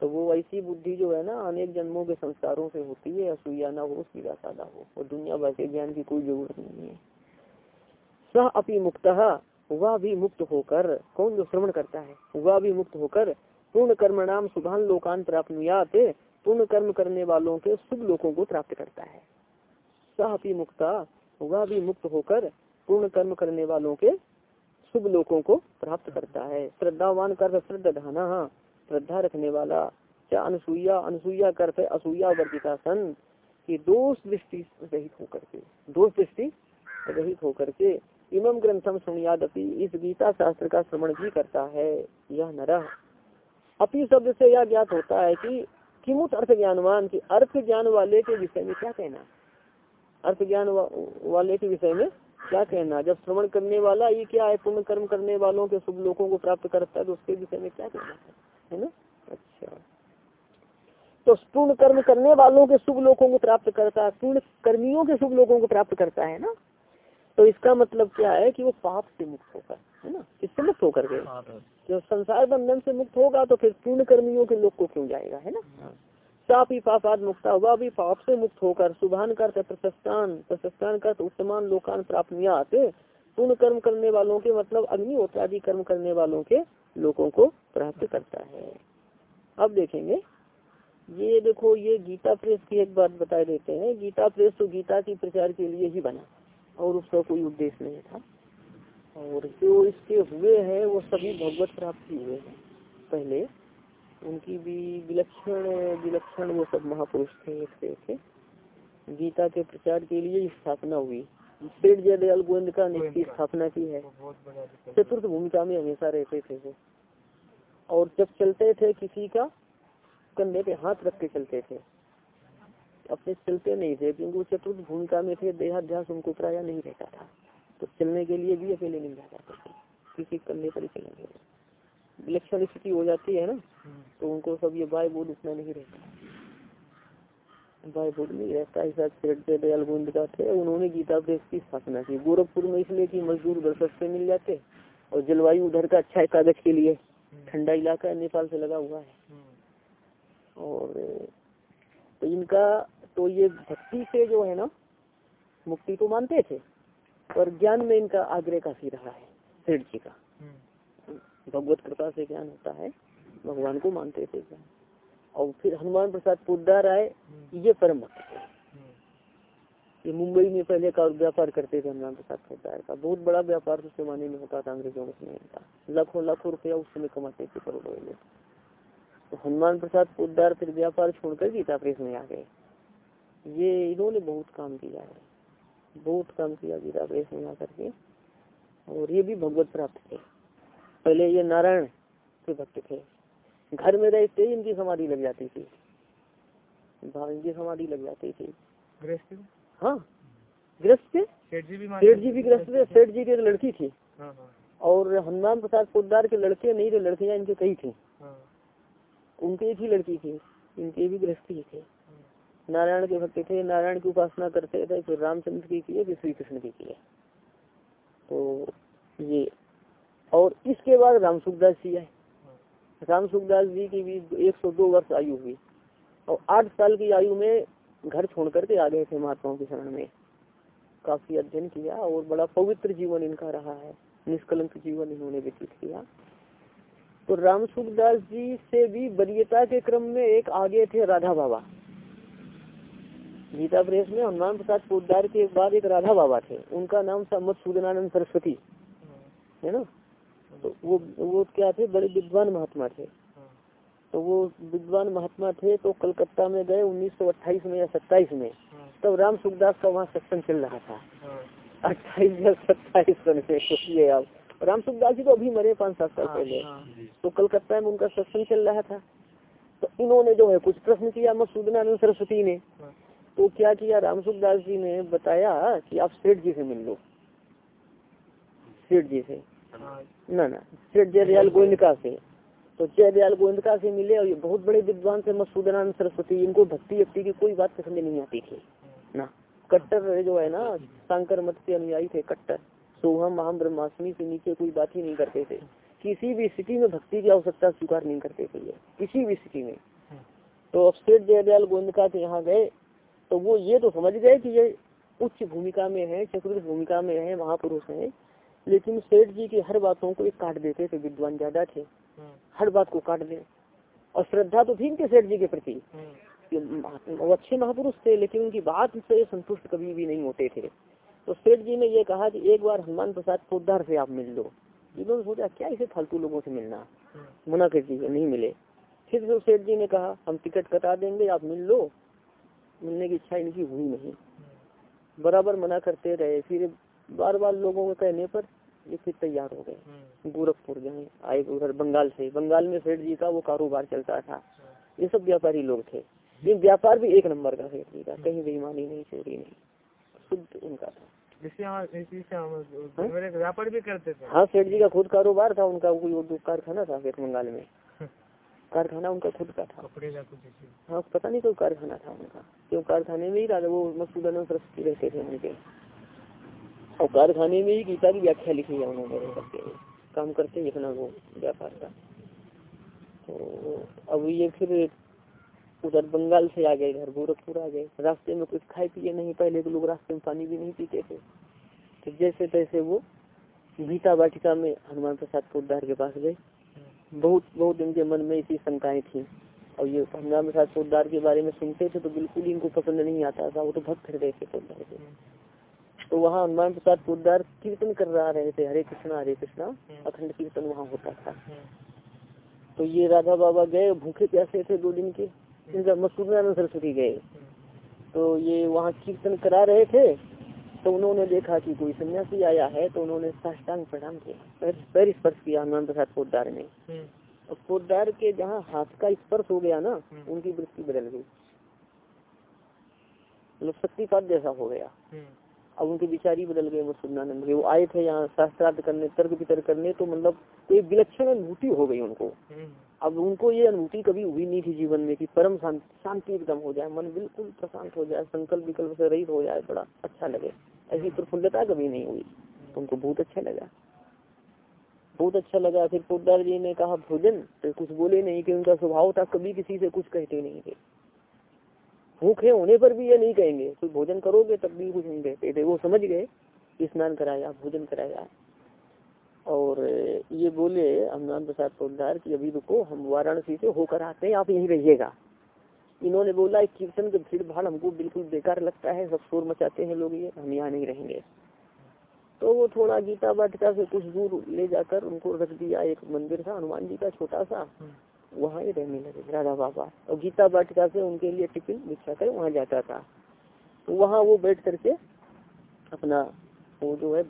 तो वो ऐसी बुद्धि जो है ना, अनेक जन्मों के संस्कारों से होती है, असूया ना हो सीधा साधा हो। और दुनिया भर के ज्ञान की कोई ज़रूरत नहीं है। सह अपनी मुक्त वह भी मुक्त होकर, कौन जो श्रवण करता है? वह भी मुक्त होकर, पूर्ण कर्म नाम सुभान लोकान प्राप्त पूर्ण कर्म करने वालों के शुभ लोगों को प्राप्त करता है। सह अपनी मुक्ता वह भी मुक्त होकर, पूर्ण कर्म करने वालों के शुभ लोगों को प्राप्त करता है। श्रद्धावान कर, श्रद्धा श्रद्धा रखने वाला क्या अनुसुईया अनुसुईया करते असूया वर्जिता सन की दोष दृष्टि रहित होकर के दोष दृष्टि रहित होकर के इमम ग्रंथम सुनियादपि इस गीता शास्त्र का श्रवण भी करता है यह नर अपी शब्द से यह ज्ञात होता है कि किमुत अर्थ ज्ञानवान की अर्थ ज्ञान वाले के विषय में क्या कहना? अर्थ ज्ञान वा, वाले के विषय में क्या कहना? जब श्रवण करने वाला ये क्या है? पुण्य कर्म करने वालों के शुभ लोगों को प्राप्त करता है तो उसके विषय में क्या कहना है? है ना? अच्छा। तो पूर्ण कर्म करने वालों के शुभ लोगों को प्राप्त करता है पूर्ण कर्मियों के शुभ लोगों को प्राप्त करता है ना? तो इसका मतलब क्या है कि वो पाप से मुक्त होकर है ना? इससे मुक्त होकर के? जब संसार बंधन से मुक्त होगा तो फिर पूर्ण कर्मियों के लोग को क्यों जाएगा है ना? हाँ। साप ही पापाद मुक्ता हुआ भी पाप से मुक्त होकर सुभान कर प्रशस्तान प्रशस्तान कर उत्तमान लोकान प्राप्त पूर्ण कर्म करने वालों के मतलब अग्नि आदि कर्म करने वालों के लोगों को प्राप्त करता है। अब देखेंगे। ये देखो, ये गीता प्रेस की एक बात बता देते हैं। गीता प्रेस तो गीता की प्रचार के लिए ही बना, और उसका कोई उद्देश्य नहीं था। और जो इसके हुए हैं, वो सभी भगवत प्राप्ति हुए हैं। पहले उनकी भी विलक्षण विलक्षण वो सब महापुरुष थे एक से थे। गीता के प्रचार के लिए स्थापना हुई। पेट जय दयाल गोविंद का ने स्थापना की है। चतुर्थ भूमिका में हमेशा रहते थे वो। और जब चलते थे किसी का कंधे पे हाथ रख के चलते थे। अपने चलते नहीं थे क्योंकि वो चतुर्थ भूमिका में थे देहाध्यास उनको प्राय नहीं रहता था। तो चलने के लिए भी अकेले नहीं जाता था। किसी कंधे पर ही चलेंगे विलक्षण स्थिति हो जाती है ना तो उनको सब ये बाय बोध उतना नहीं रहता। बाय बोध नहीं रहता ऐसा दयाल गोविंद का थे उन्होंने गीता प्रेस की स्थापना की। गोरखपुर में इसलिए की मजदूर घर सस्ते मिल जाते और जलवायु उधर का अच्छा है कागज़ के लिए। ठंडा इलाका नेपाल से लगा हुआ है। हम्म। और तो इनका तो ये भक्ति से जो है ना मुक्ति तो मानते थे पर ज्ञान में इनका आग्रह काफ़ी रहा है सेठ जी का। हम्म। भगवत कृपा से ज्ञान होता है भगवान को मानते थे। ज्ञान और फिर हनुमान प्रसाद पोदार आए हम्म। ये परम भक्त थे। हम्म। ये मुंबई में पहले का व्यापार करते थे हनुमान प्रसाद पोदार का। बहुत बड़ा व्यापार उस जमाने में होता था अंग्रेज़ों के समय का लाखों लाखों रुपया उस समय कमाते थे करोड़ों लोग तो हनुमान प्रसाद पोदार फिर व्यापार छोड़कर गीता प्रेस में आ गए। ये इन्होंने बहुत काम किया है। बहुत काम किया गीता प्रेस में आकर के। और ये भी भगवत प्राप्त थे। पहले ये नारायण के भक्त थे। घर में रहते ही इनकी समाधि लग जाती थी। इनकी समाधि लग जाती थी। हाँ। सेठ जी भी गृहस्थ थे। सेठ जी की एक लड़की थी। हाँ हाँ। और हनुमान प्रसाद पोदार के लड़के नहीं थे लड़कियाँ इनके कई थी। हाँ। उनके एक ही लड़की थी। इनके भी गृहस्थी थे। नारायण के भक्त थे। नारायण की उपासना करते थे। फिर रामचंद्र की किए फिर श्री कृष्ण की किए। तो ये। और इसके बाद राम सुखदास जी आए। राम सुखदास जी की भी एक सौ दो वर्ष आयु हुई। और आठ साल की आयु में घर छोड़ करके आ गए थे महात्माओं के शरण में। काफ़ी अध्ययन किया और बड़ा पवित्र जीवन इनका रहा है। निष्कलंक जीवन इन्होंने व्यतीत किया। तो राम सुखदास जी से भी वरीयता के क्रम में एक आगे थे राधा बाबा। गीता प्रेस में हनुमान प्रसाद पोदार के बाद एक राधा बाबा थे। उनका नाम था मधुसूदनानंद सरस्वती। है ना? तो वो वो क्या थे? बड़े विद्वान महात्मा थे। तो वो विद्वान महात्मा थे तो कलकत्ता में गए 1928 में या 27 में। तब राम सुखदास का वहाँ सत्संग चल रहा था। अट्ठाईस या सत्ताईस सन से सोचिए आप राम सुखदास जी तो अभी मरे पाँच सात साल पहले। तो कलकत्ता में उनका सत्संग चल रहा था। तो इन्होंने जो है कुछ प्रश्न किया मसूदनानंद सरस्वती ने। तो क्या किया? राम सुखदास जी ने बताया कि आप सेठ जी से मिल लो। सेठ जी से। ना ना। सेठ जयदयाल गोविंदका से तो जयदयाल गोविंदका से मिले और ये बहुत बड़े विद्वान थे मसूदनानंद सरस्वती, इनको भक्ति भक्ति की कोई बात पसंद नहीं आती थी। ना। कट्टर जो है ना, शंकर मत के अनुयायी थे, कट्टर। सोहम अहम ब्रह्माष्टमी से नीचे कोई बात ही नहीं करते थे। किसी भी स्थिति में भक्ति की आवश्यकता स्वीकार नहीं करते थे ये, किसी भी स्थिति में। तो अब सेठ जयदयाल गोविंदका के यहाँ गए तो वो ये तो समझ गए कि ये उच्च भूमिका में है, चतुर्थ भूमिका में है, महापुरुष है। लेकिन सेठ जी की हर बातों को एक काट देते थे विद्वान ज़्यादा थे। हर बात को काट दे। और श्रद्धा तो थी इनके सेठ जी के प्रति। वो अच्छे महापुरुष थे लेकिन उनकी बात से संतुष्ट कभी भी नहीं होते थे। तो सेठ जी ने ये कहा कि एक बार हनुमान प्रसाद पोदार से आप मिल लो। इन्होंने सोचा क्या इसे फालतू लोगों से मिलना? मना कर दीजिए नहीं मिले। फिर तो सेठ जी ने कहा हम टिकट कटा देंगे आप मिल लो। मिलने की इच्छा इनकी हुई नहीं। बराबर मना करते रहे। फिर बार बार लोगों के कहने पर ये फिर तैयार हो गए। गोरखपुर गए आए उधर बंगाल से। बंगाल में सेठ जी का वो कारोबार चलता था। ये सब व्यापारी लोग थे। लेकिन व्यापार भी एक नंबर का सेठ जी का। कहीं बेईमानी नहीं चोरी नहीं। शुद्ध उनका था। व्यापार भी करते थे। हाँ सेठ जी का खुद कारोबार था। उनका कोई कारखाना था फिर बंगाल में। [LAUGHS] कारखाना उनका खुद का था। हाँ पता नहीं कोई कारखाना था उनका। क्यों? कारखाने में ही राजा वो सरस्वती रहते थे उनके। और कारखाने में ही गीता की व्याख्या लिखी है उन्होंने काम करते ही अपना वो व्यापार का। तो अब ये फिर उधर बंगाल से आ गए, इधर गोरखपुर आ गए। रास्ते में कुछ खाए पिए नहीं, पहले के लोग रास्ते में पानी भी नहीं पीते थे। तो जैसे तैसे वो गीता वाटिका में हनुमान प्रसाद पोदार के पास गए। बहुत बहुत इनके मन में इसी शंकाएँ थी। और ये हनुमान प्रसाद पोदार के बारे में सुनते थे तो बिल्कुल इनको पसंद नहीं आता था, वो तो भक्त हृदय थे पोदार के तो वहाँ हनुमान प्रसाद पोदार कीर्तन कर रहा रहे थे हरे कृष्णा हरे कृष्णा अखंड कीर्तन वहाँ होता था। तो ये राधा बाबा गए भूखे प्यासे थे दो दिन के इनका मसूदनानंद सरस्वती गए। तो ये वहाँ कीर्तन करा रहे थे तो उन्होंने देखा कि कोई सन्यासी आया है तो उन्होंने साष्टांग प्रणाम किया पैर स्पर्श किया हनुमान प्रसाद पोदार ने और पोदार के जहाँ हाथ का स्पर्श हो गया ना उनकी वृत्ति बदल गई। मतलब शक्तिपात जैसा हो गया। अब उनके विचार ही बदल गए मसूदनानंद वो आए थे यहाँ शास्त्रार्थ करने तर्क वितर्क करने तो मतलब एक विलक्षण अनुभूति हो गई उनको। अब उनको ये अनुभूति कभी हुई नहीं थी जीवन में कि परम शांति एकदम हो जाए मन बिल्कुल प्रशांत हो जाए संकल्प विकल्प से रहित हो जाए बड़ा अच्छा लगे। ऐसी प्रफुल्लता कभी नहीं हुई। तो उनको बहुत अच्छा लगा। बहुत अच्छा लगा। फिर पोदार जी ने कहा भोजन? तो कुछ बोले नहीं कि उनका स्वभाव था कभी किसी से कुछ कहते नहीं थे। भूखे होने पर भी ये नहीं कहेंगे। तो भोजन करोगे तब भी कुछ नहीं कहते थे वो समझ गए? स्नान कराया, भोजन कराया। और ये बोले हनुमान प्रसाद पोदार की अभी रुको, हम वाराणसी से होकर आते हैं, आप यहीं रहिएगा। इन्होंने बोला कीर्तन के भीड़ भाड़ हमको बिल्कुल बेकार लगता है, सब शोर मचाते हैं लोग, ये हम यहाँ नहीं रहेंगे। तो वो थोड़ा गीता वाटिका से कुछ दूर ले जाकर उनको रख दिया, एक मंदिर था, हनुमान जी का छोटा सा। वहाँ ही रहने लगे राधा बाबा। और गीता वाटिका से उनके लिए टिफ़िन बिछा कर वहाँ जाता था। तो वहाँ वो बैठ करके अपना वो जो है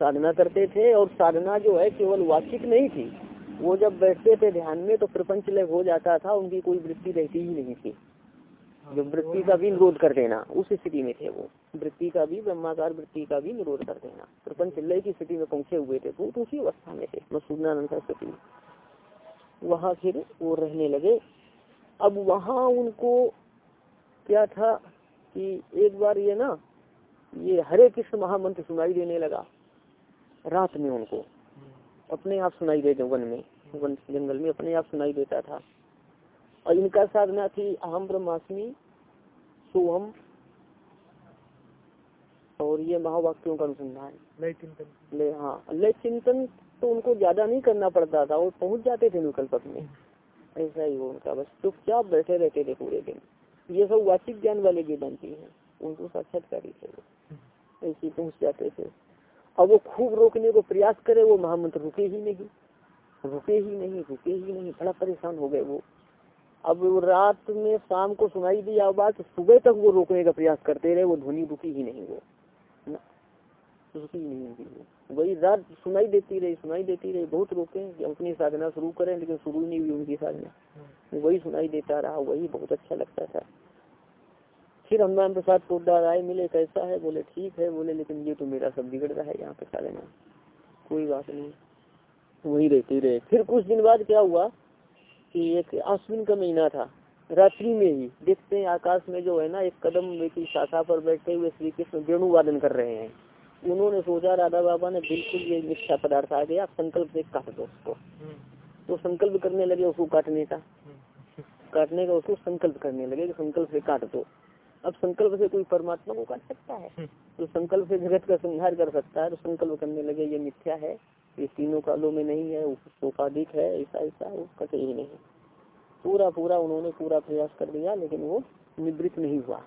साधना करते थे और साधना जो है केवल वाचिक नहीं थी। वो जब बैठते थे ध्यान में तो प्रपंच लय हो जाता था उनकी कोई वृत्ति रहती ही नहीं थी। जो वृत्ति का भी निरोध कर देना उस स्थिति में थे वो। वृत्ति का भी ब्रह्माकार वृत्ति का भी निरोध कर देना। प्रपंच लय की स्थिति में पहुँचे हुए थे बहुत उसी अवस्था में थे मसूदनानंद सरस्वती वहाँ फिर वो रहने लगे। अब वहाँ उनको क्या था कि एक बार ये ना ये हरे कृष्ण महामंत्र सुनाई देने लगा रात में उनको। अपने आप सुनाई देते वन में वन जंगल में अपने आप सुनाई देता था। और इनका साधना थी अहम ब्रह्मास्मि सोहम और ये महावाक्यों का अनुसंधान। लय चिंतन। ले हाँ लय चिंतन तो उनको ज़्यादा नहीं करना पड़ता था, वो पहुँच जाते थे विकल्पक में। ऐसा ही हो उनका बस। चुपचाप बैठे रहते थे पूरे दिन? ये सब वाचिक ज्ञान वाले वेदांती हैं। उनको साक्षात्कारी थे ऐसे पहुँच जाते थे। अब वो खूब रोकने को प्रयास करे, वो महामंत्र रुके ही नहीं। रुके ही नहीं, रुके ही नहीं। बड़ा परेशान हो गए वो। अब वो रात में शाम को सुनाई दी आवाज़ तो सुबह तक वो रोकने का प्रयास करते रहे, वो ध्वनि रुकी ही नहीं वो। ही नहीं उनकी वही रात सुनाई देती रही सुनाई देती रही बहुत रोके कि अपनी साधना शुरू करें लेकिन शुरू नहीं हुई उनकी साधना। वही सुनाई देता रहा वही बहुत अच्छा लगता था। फिर हनुमान प्रसाद पोदार आए मिले कैसा है? बोले ठीक है बोले लेकिन ये तो मेरा सब बिगड़ रहा है यहाँ पे साधना कोई बात नहीं। वही रहती रहे। फिर कुछ दिन बाद क्या हुआ कि एक आश्विन का महीना था रात्रि में ही। देखते हैं आकाश में जो है ना एक कदम की शाखा पर बैठे हुए श्री कृष्ण वेणु वादन कर रहे हैं। उन्होंने सोचा, राधा बाबा ने बिल्कुल ये मिथ्या पदार्थ आ गया, संकल्प से काट दो उसको। तो संकल्प करने लगे, उसको काटने का। काटने का उसको संकल्प करने लगे कि संकल्प से काट दो। अब संकल्प से कोई परमात्मा को काट सकता है? तो संकल्प से जगत का संहार कर सकता है तो संकल्प करने लगे, ये मिथ्या है, ये तीनों कालों में नहीं है उपाधिक है, ऐसा ऐसा वो कटे ही नहीं। पूरा पूरा उन्होंने पूरा प्रयास कर दिया, लेकिन वो निवृत्त नहीं हुआ।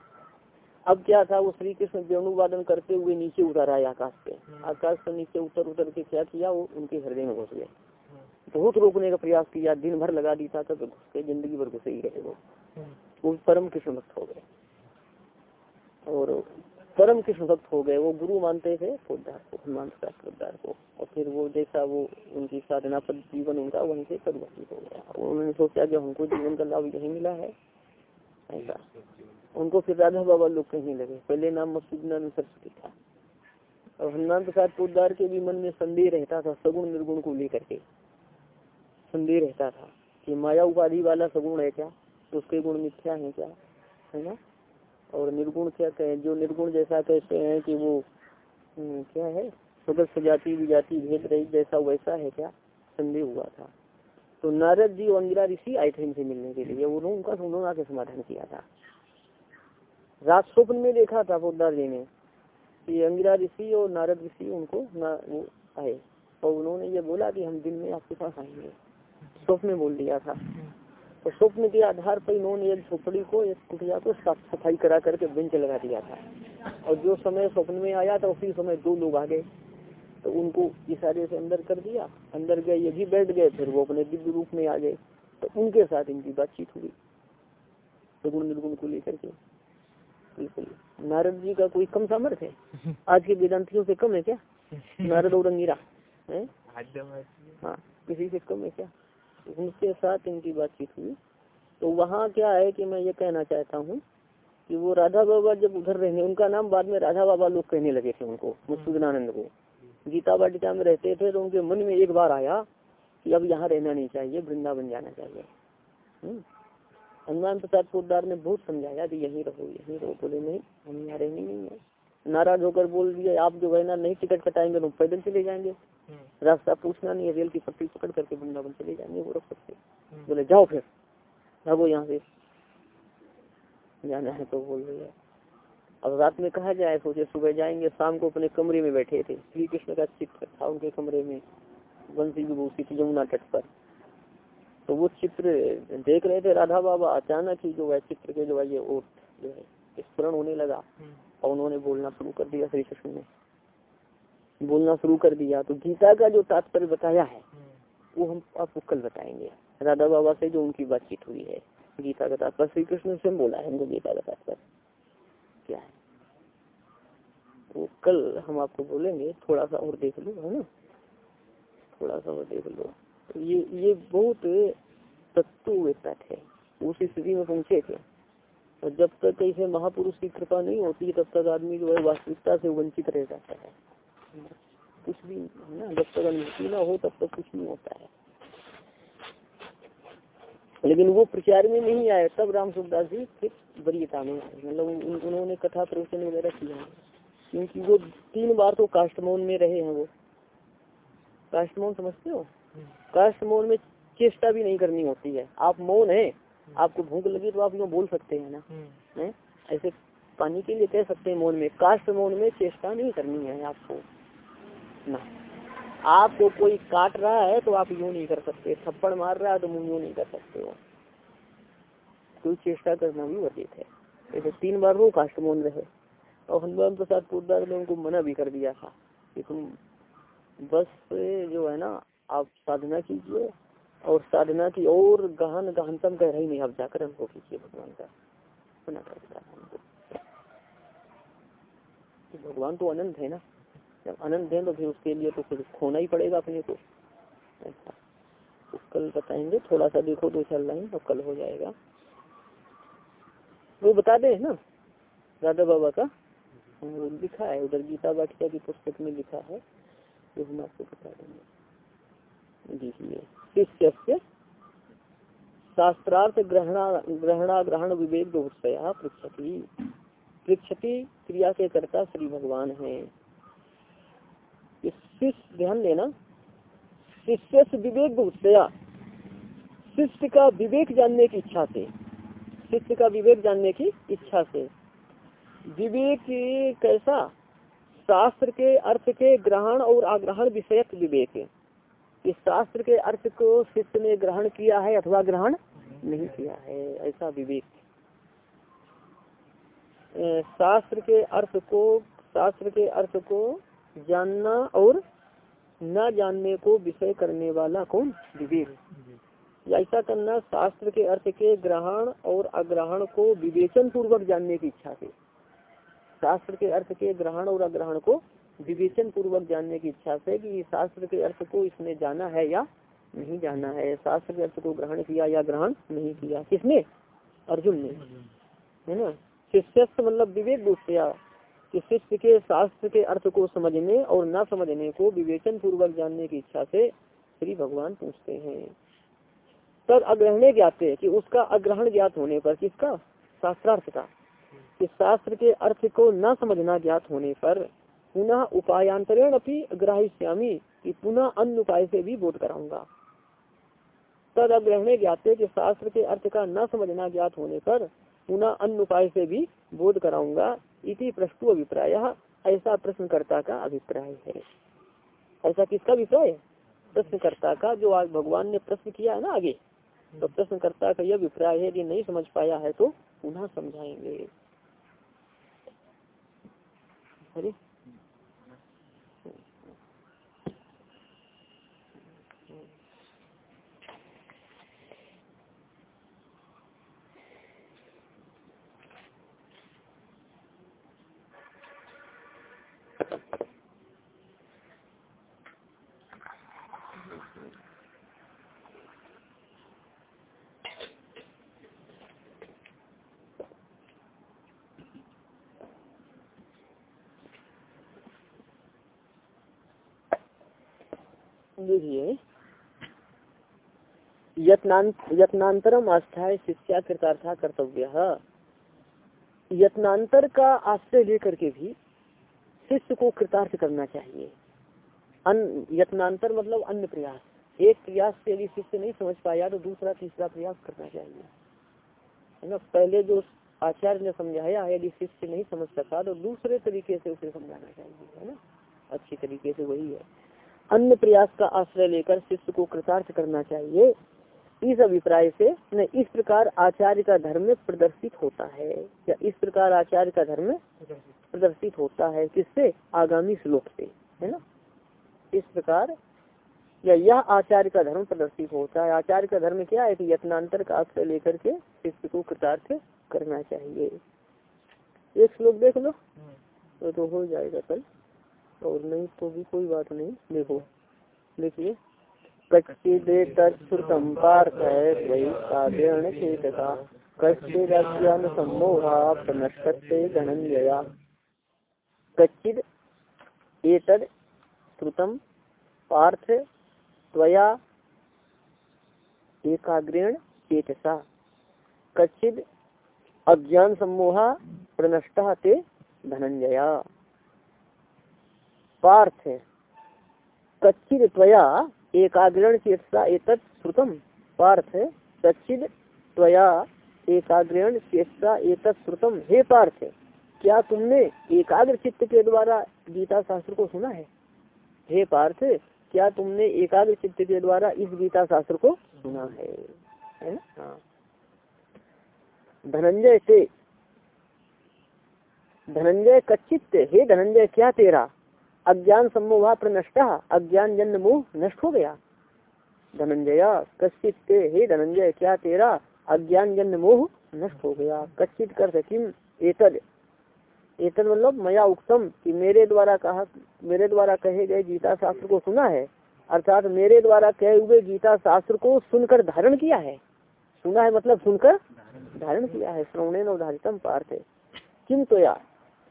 अब क्या था? वो श्री कृष्ण वेणुवादन करते हुए नीचे उतर आए आकाश पे। आकाश से नीचे उतर उतर के क्या किया? वो उनके हृदय में घुस गए। बहुत रोकने का प्रयास किया। दिन भर लगा दिया था घुस के ज़िंदगी भर घुसे ही रहे वो। वो परम कृष्ण भक्त हो गए। और परम कृष्ण भक्त हो गए। वो गुरु मानते थे पोदार को हनुमान प्रसाद पोदार को। और फिर वो जैसा वो उनकी साधना पर जीवन उनका वहीं से परिवर्तित हो गया। उन्होंने सोचा कि हमको जीवन का लाभ यही मिला है। ऐसा। उनको फिर राधा बाबा लोग कहने लगे, पहले नाम मसूदनानंद सरस्वती था। और हनुमान प्रसाद पोदार के भी मन में संदेह रहता था, सगुण निर्गुण को लेकर के। संदेह रहता था कि माया उपाधि वाला सगुण है क्या? उसके गुण मिथ्या है क्या? है ना? और निर्गुण क्या कहे? जो निर्गुण जैसा कहते हैं कि वो क्या है? स्वगत सजाति विजाति भेद रही जैसा वैसा है क्या? संदेह हुआ था। तो नारद जी और ऋषि आए थे इनसे मिलने के लिए उन्होंने उनका उन्होंने आके समाधान किया था। रात स्वप्न में देखा था पोदार जी ने कि अंगिरा ऋषि और नारद ऋषि उनको ना, वो आए। और उन्होंने ये बोला कि हम दिन में आपके पास आएँगे। स्वप्न में बोल दिया था। तो स्वप्न के आधार पर इन्होंने एक झोपड़ी को, एक कुटिया को साफ़ सफ़ाई करा करके बेंच लगा दिया था। और जो समय स्वप्न में आया था, उसी समय दो लोग आ गए। तो उनको इशारे से अंदर कर दिया। अंदर गए, ये भी बैठ गए, फिर वो अपने दिव्य रूप में आ गए। तो उनके साथ इनकी बातचीत हुई। सगुण निर्गुण को लेकर के। बिल्कुल। नारद जी का कोई कम सामर्थ्य है? आज के वेदांतियों से कम है क्या? नारद और अंगिरा, है? हाँ किसी से कम है क्या? उनके साथ इनकी बातचीत हुई। तो वहाँ क्या है कि मैं ये कहना चाहता हूँ कि वो राधा बाबा जब उधर रहने, उनका नाम बाद में राधा बाबा लोग कहने लगे थे उनको मुस्तुदानंद को। गीता वाटिका में रहते थे तो उनके मन में एक बार आया कि अब यहाँ रहना नहीं चाहिए, वृंदावन जाना चाहिए। हनुमान प्रसाद पोदार ने बहुत समझाया कि यहीं रहो यहीं रहो बोले नहीं हम यहाँ रहनी नहीं है नाराज़ होकर बोल दिया आप जो है ना नहीं टिकट कटाएँगे तो पैदल चले जाएँगे। हम्म, रास्ता पूछना नहीं है रेल की पट्टी पकड़ करके वृंदावन चले जाएँगे वो रख सकते हम्म, बोले जाओ फिर भागो यहाँ से। जाना है तो बोल रही अब रात में कहा जाए सोचे सुबह जाएँगे शाम को अपने कमरे में बैठे थे। श्री कृष्ण का चित्र था उनके कमरे में। बंसी विभूषी थी यमुना तट पर। तो वो चित्र देख रहे थे राधा बाबा अचानक ही जो है चित्र के जो है ये ओट जो है स्मरण होने लगा। हम्म, और उन्होंने बोलना शुरू कर दिया श्री कृष्ण ने। बोलना शुरू कर दिया तो गीता का जो तात्पर्य बताया है हम्म, वो हम आपको कल बताएँगे। राधा बाबा से जो उनकी बातचीत हुई है गीता का तात्पर्य श्री कृष्ण से बोला है हमको गीता का तात्पर्य। क्या है? वो कल हम आपको बोलेंगे थोड़ा सा और देख लो है ना? थोड़ा सा और देख लो। ये ये बहुत तत्व है। उस स्थिति में पहुँचे थे। और जब तक ऐसे महापुरुष की कृपा नहीं होती तब तक आदमी जो है वास्तविकता से वंचित रह जाता है। कुछ भी है ना, जब तक अनुभूति ना हो, तब तक कुछ नहीं होता है। लेकिन वो प्रचार में नहीं आए तब राम सुखदास जी फिर वरीयता में आए। मतलब उन्होंने कथा प्रवचन वगैरह किया है। क्योंकि वो तीन बार तो काष्टमोन में रहे हैं वो। काष्टमोन समझते हो? हम्म, काष्टमोन में चेष्टा भी नहीं करनी होती है। आप मौन है आपको भूख लगी तो आप यूँ बोल सकते हैं ना। हम्म, हैं? ऐसे पानी के लिए कह सकते हैं मौन में। काष्ट मौन में चेष्टा नहीं करनी है आपको। ना। आपको कोई काट रहा है तो आप यूँ नहीं कर सकते। थप्पड़ मार रहा है तो मुँह यूँ नहीं कर सकते हो। कोई चेष्टा करना भी वर्जित है। जैसे तीन बार वो काष्ट मौन रहे और हनुमान प्रसाद पोदार ने उनको मना भी कर दिया था। कि तुम बस जो है ना आप साधना कीजिए और साधना की और गहन गहनतम कह रही नहीं आप जाकर हमको कीजिए भगवान का मना कर भगवान तो अनंत है ना। जब अनंत है तो फिर उसके लिए तो फिर खोना ही पड़ेगा अपने को। ऐसा। तो कल बताएँगे थोड़ा सा देखो, दो चार लाइन तो कल हो जाएगा। वो बता दे ना, राधा बाबा का। लिखा है, उधर गीता वाटिका की पुस्तक में लिखा है, जो हम आपको बता देंगे। देखिए शिष्य शास्त्रार्थ ग्रहणा ग्रहणा विवेक दोषया पृक्षति पृक्षति क्रिया के कर्ता श्री भगवान है। शिष्य, ध्यान देना शिष्य से विवेक दोषया शिष्य का विवेक जानने की इच्छा से, शिष्य का विवेक जानने की इच्छा से, विवेक कैसा, शास्त्र के अर्थ के ग्रहण और आग्रहण विषयक विवेक। इस शास्त्र के अर्थ को शिष्य ने ग्रहण किया है अथवा ग्रहण नहीं किया है, ऐसा विवेक शास्त्र के अर्थ को, शास्त्र के अर्थ को जानना और न जानने को विषय करने वाला कौन? विवेक। ऐसा करना शास्त्र के अर्थ के ग्रहण और अग्रहण को विवेचन पूर्वक जानने की इच्छा से। शास्त्र के अर्थ के ग्रहण और अग्रहण को विवेचन पूर्वक जानने की इच्छा से कि शास्त्र के अर्थ को इसने जाना है या नहीं जाना है, शास्त्र के अर्थ को ग्रहण किया या ग्रहण नहीं किया, किसने? अर्जुन ने। है ना? शिष्य मतलब विवेक दूसरा कि शिष्य के शास्त्र के अर्थ को समझने और न समझने को विवेचन पूर्वक जानने की इच्छा से श्री भगवान पूछते हैं। तब अग्रहणे ज्ञाते हैं कि उसका अग्रहण ज्ञात होने पर किसका? शास्त्रार्थ का। कि शास्त्र के अर्थ को न समझना ज्ञात होने पर पुनः उपायांतरण अपनी ग्राह्यामी कि पुनः अन्य उपाय से भी बोध कराऊँगा। तद अग्रहणे ज्ञाते कि शास्त्र के अर्थ का न समझना ज्ञात होने पर पुनः अन्य उपाय से भी बोध कराऊँगा इति प्रश्न अभिप्राय, ऐसा प्रश्नकर्ता का अभिप्राय है। ऐसा किसका अभिप्राय? प्रश्नकर्ता का, जो आज भगवान ने प्रश्न किया है ना आगे। तो प्रश्नकर्ता का यह अभिप्राय है कि नहीं समझ पाया है तो पुनः समझाएँगे। अरे देखिए यत्नांतरम आस्थाय शिक्षा कृतार्था कर्तव्य। यत्नांतर का आश्रय लेकर के भी शिष्य को कृतार्थ करना चाहिए। अन, यत्नांतर मतलब अन्य प्रयास। एक प्रयास से यदि शिष्य नहीं समझ पाया तो दूसरा, तीसरा प्रयास करना चाहिए। है ना? पहले जो आचार्य ने समझाया यदि शिष्य नहीं समझ सका तो दूसरे तरीके से उसे समझाना चाहिए। है ना? अच्छी तरीके से वही है। अन्य प्रयास का आश्रय लेकर शिष्य को कृतार्थ करना चाहिए। इस अभिप्राय से न इस प्रकार आचार्य का धर्म प्रदर्शित होता है या इस प्रकार आचार्य का धर्म प्रदर्शित होता है किससे? आगामी श्लोक से है ना? इस प्रकार या यह आचार्य का धर्म प्रदर्शित होता है। आचार्य का धर्म क्या है कि यत्नांतर का आश्रय लेकर के शिष्य को कृतार्थ करना चाहिए। एक श्लोक देख लो। तो, तो हो जाएगा कल। और नहीं तो भी कोई बात नहीं, देखो। देखिए कच्चिदेतम पार्थ काव्यण चेतता। कच्चिदज्ञान सम्मोहा प्रनष्टते धनंजया कच्चिद, एतद श्रुतम पार्थ त्वया एकाग्रेण चेतसा। कच्चिद अज्ञान सम्मोहा प्रनष्ट ते धनंजया पार्थ कच्चिद त्वया एकाग्रण चेतसा एतत् श्रुतम। पार्थ कच्चिद त्वया एकाग्रण चेतसा एतत् श्रुतम। हे पार्थ क्या तुमने एकाग्र चित्त के द्वारा गीता शास्त्र को सुना है? हे पार्थ क्या तुमने एकाग्र चित्त के द्वारा इस गीता शास्त्र को सुना है? है ना? हाँ। धनंजय से, धनंजय कच्चित हे धनंजय, क्या तेरा? अज्ञान सम्मोहा प्रनष्ट, अज्ञान जन्म मोह नष्ट हो गया। धनंजय कच्चित हे धनंजय, क्या तेरा अज्ञान जन्म मोह नष्ट हो गया? कच्चित कर किम? एतद। एतद मतलब मया उक्तम कि मेरे द्वारा कहा, मेरे द्वारा कहे गए गीता शास्त्र को सुना है। अर्थात मेरे द्वारा कहे हुए गीता शास्त्र को सुनकर धारण किया है। सुना है मतलब सुनकर धारण किया है। श्रवणे नवधारितम पार्थ। किम तो या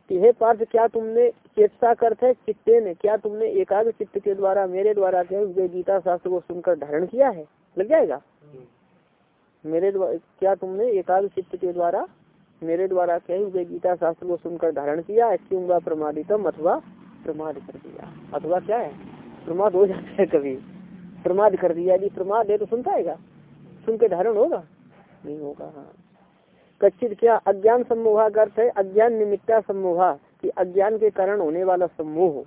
कि हे पार्थ, क्या तुमने चेतसा करते चित्ते ने। क्या तुमने एकाग्र चित्त के द्वारा, मेरे द्वारा कहे गीता शास्त्र को सुनकर धारण किया है? लग जाएगा? मेरे द्वारा क्या तुमने एकाग्र चित्त के द्वारा, मेरे द्वारा कहे हुए गीता शास्त्र को सुनकर धारण किया क्यों प्रमादितम अथवा प्रमाद कर दिया। अथवा क्या है? प्रमाद हो जाता है कभी। प्रमाद कर दिया। यदि प्रमाद है तो सुनता है सुन के धारण होगा? नहीं होगा हाँ। कच्चित क्या? अज्ञान सम्मोहा का अर्थ है। अज्ञान निमित्ता सम्मोहा। कि अज्ञान के कारण होने वाला सम्मोह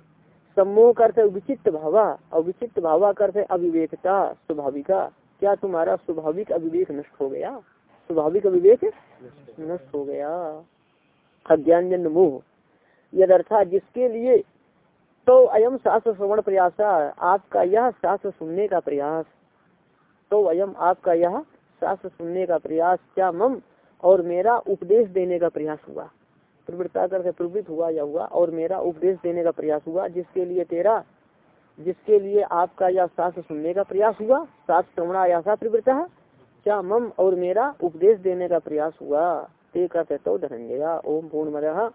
सम्मोह का अर्थ विचित्र भावा और विचित्र भावा करते अविवेकता, स्वाभाविका। क्या तुम्हारा स्वाभाविक अविवेक नष्ट हो गया? स्वाभाविक अविवेक नष्ट हो गया। अज्ञान जन्म मोह। यदर्था जिसके लिए तो अयम शास्त्र श्रवण प्रयास, आपका यह शास्त्र सुनने का प्रयास। तो अयम आपका यह शास्त्र सुनने का प्रयास। क्या मम और मेरा उपदेश देने का प्रयास हुआ? प्रवृत्ता कर प्रवृत्त हुआ या हुआ और मेरा उपदेश देने का प्रयास हुआ, जिसके लिए तेरा, जिसके लिए आपका यह शास्त्र सुनने का प्रयास हुआ शास्त्र श्रवणा या प्रवृत्ता क्या मम और मेरा उपदेश देने का प्रयास हुआ? ते कहते तो धनंजया, ओम पूर्ण मद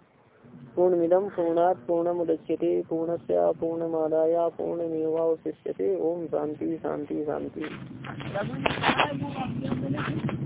पूर्णमिदम पूर्णात पूर्णमुदच्यते पूर्णस्य पूर्णमादाय पूर्णमेवावशिष्यते ओम शांति शांति शांति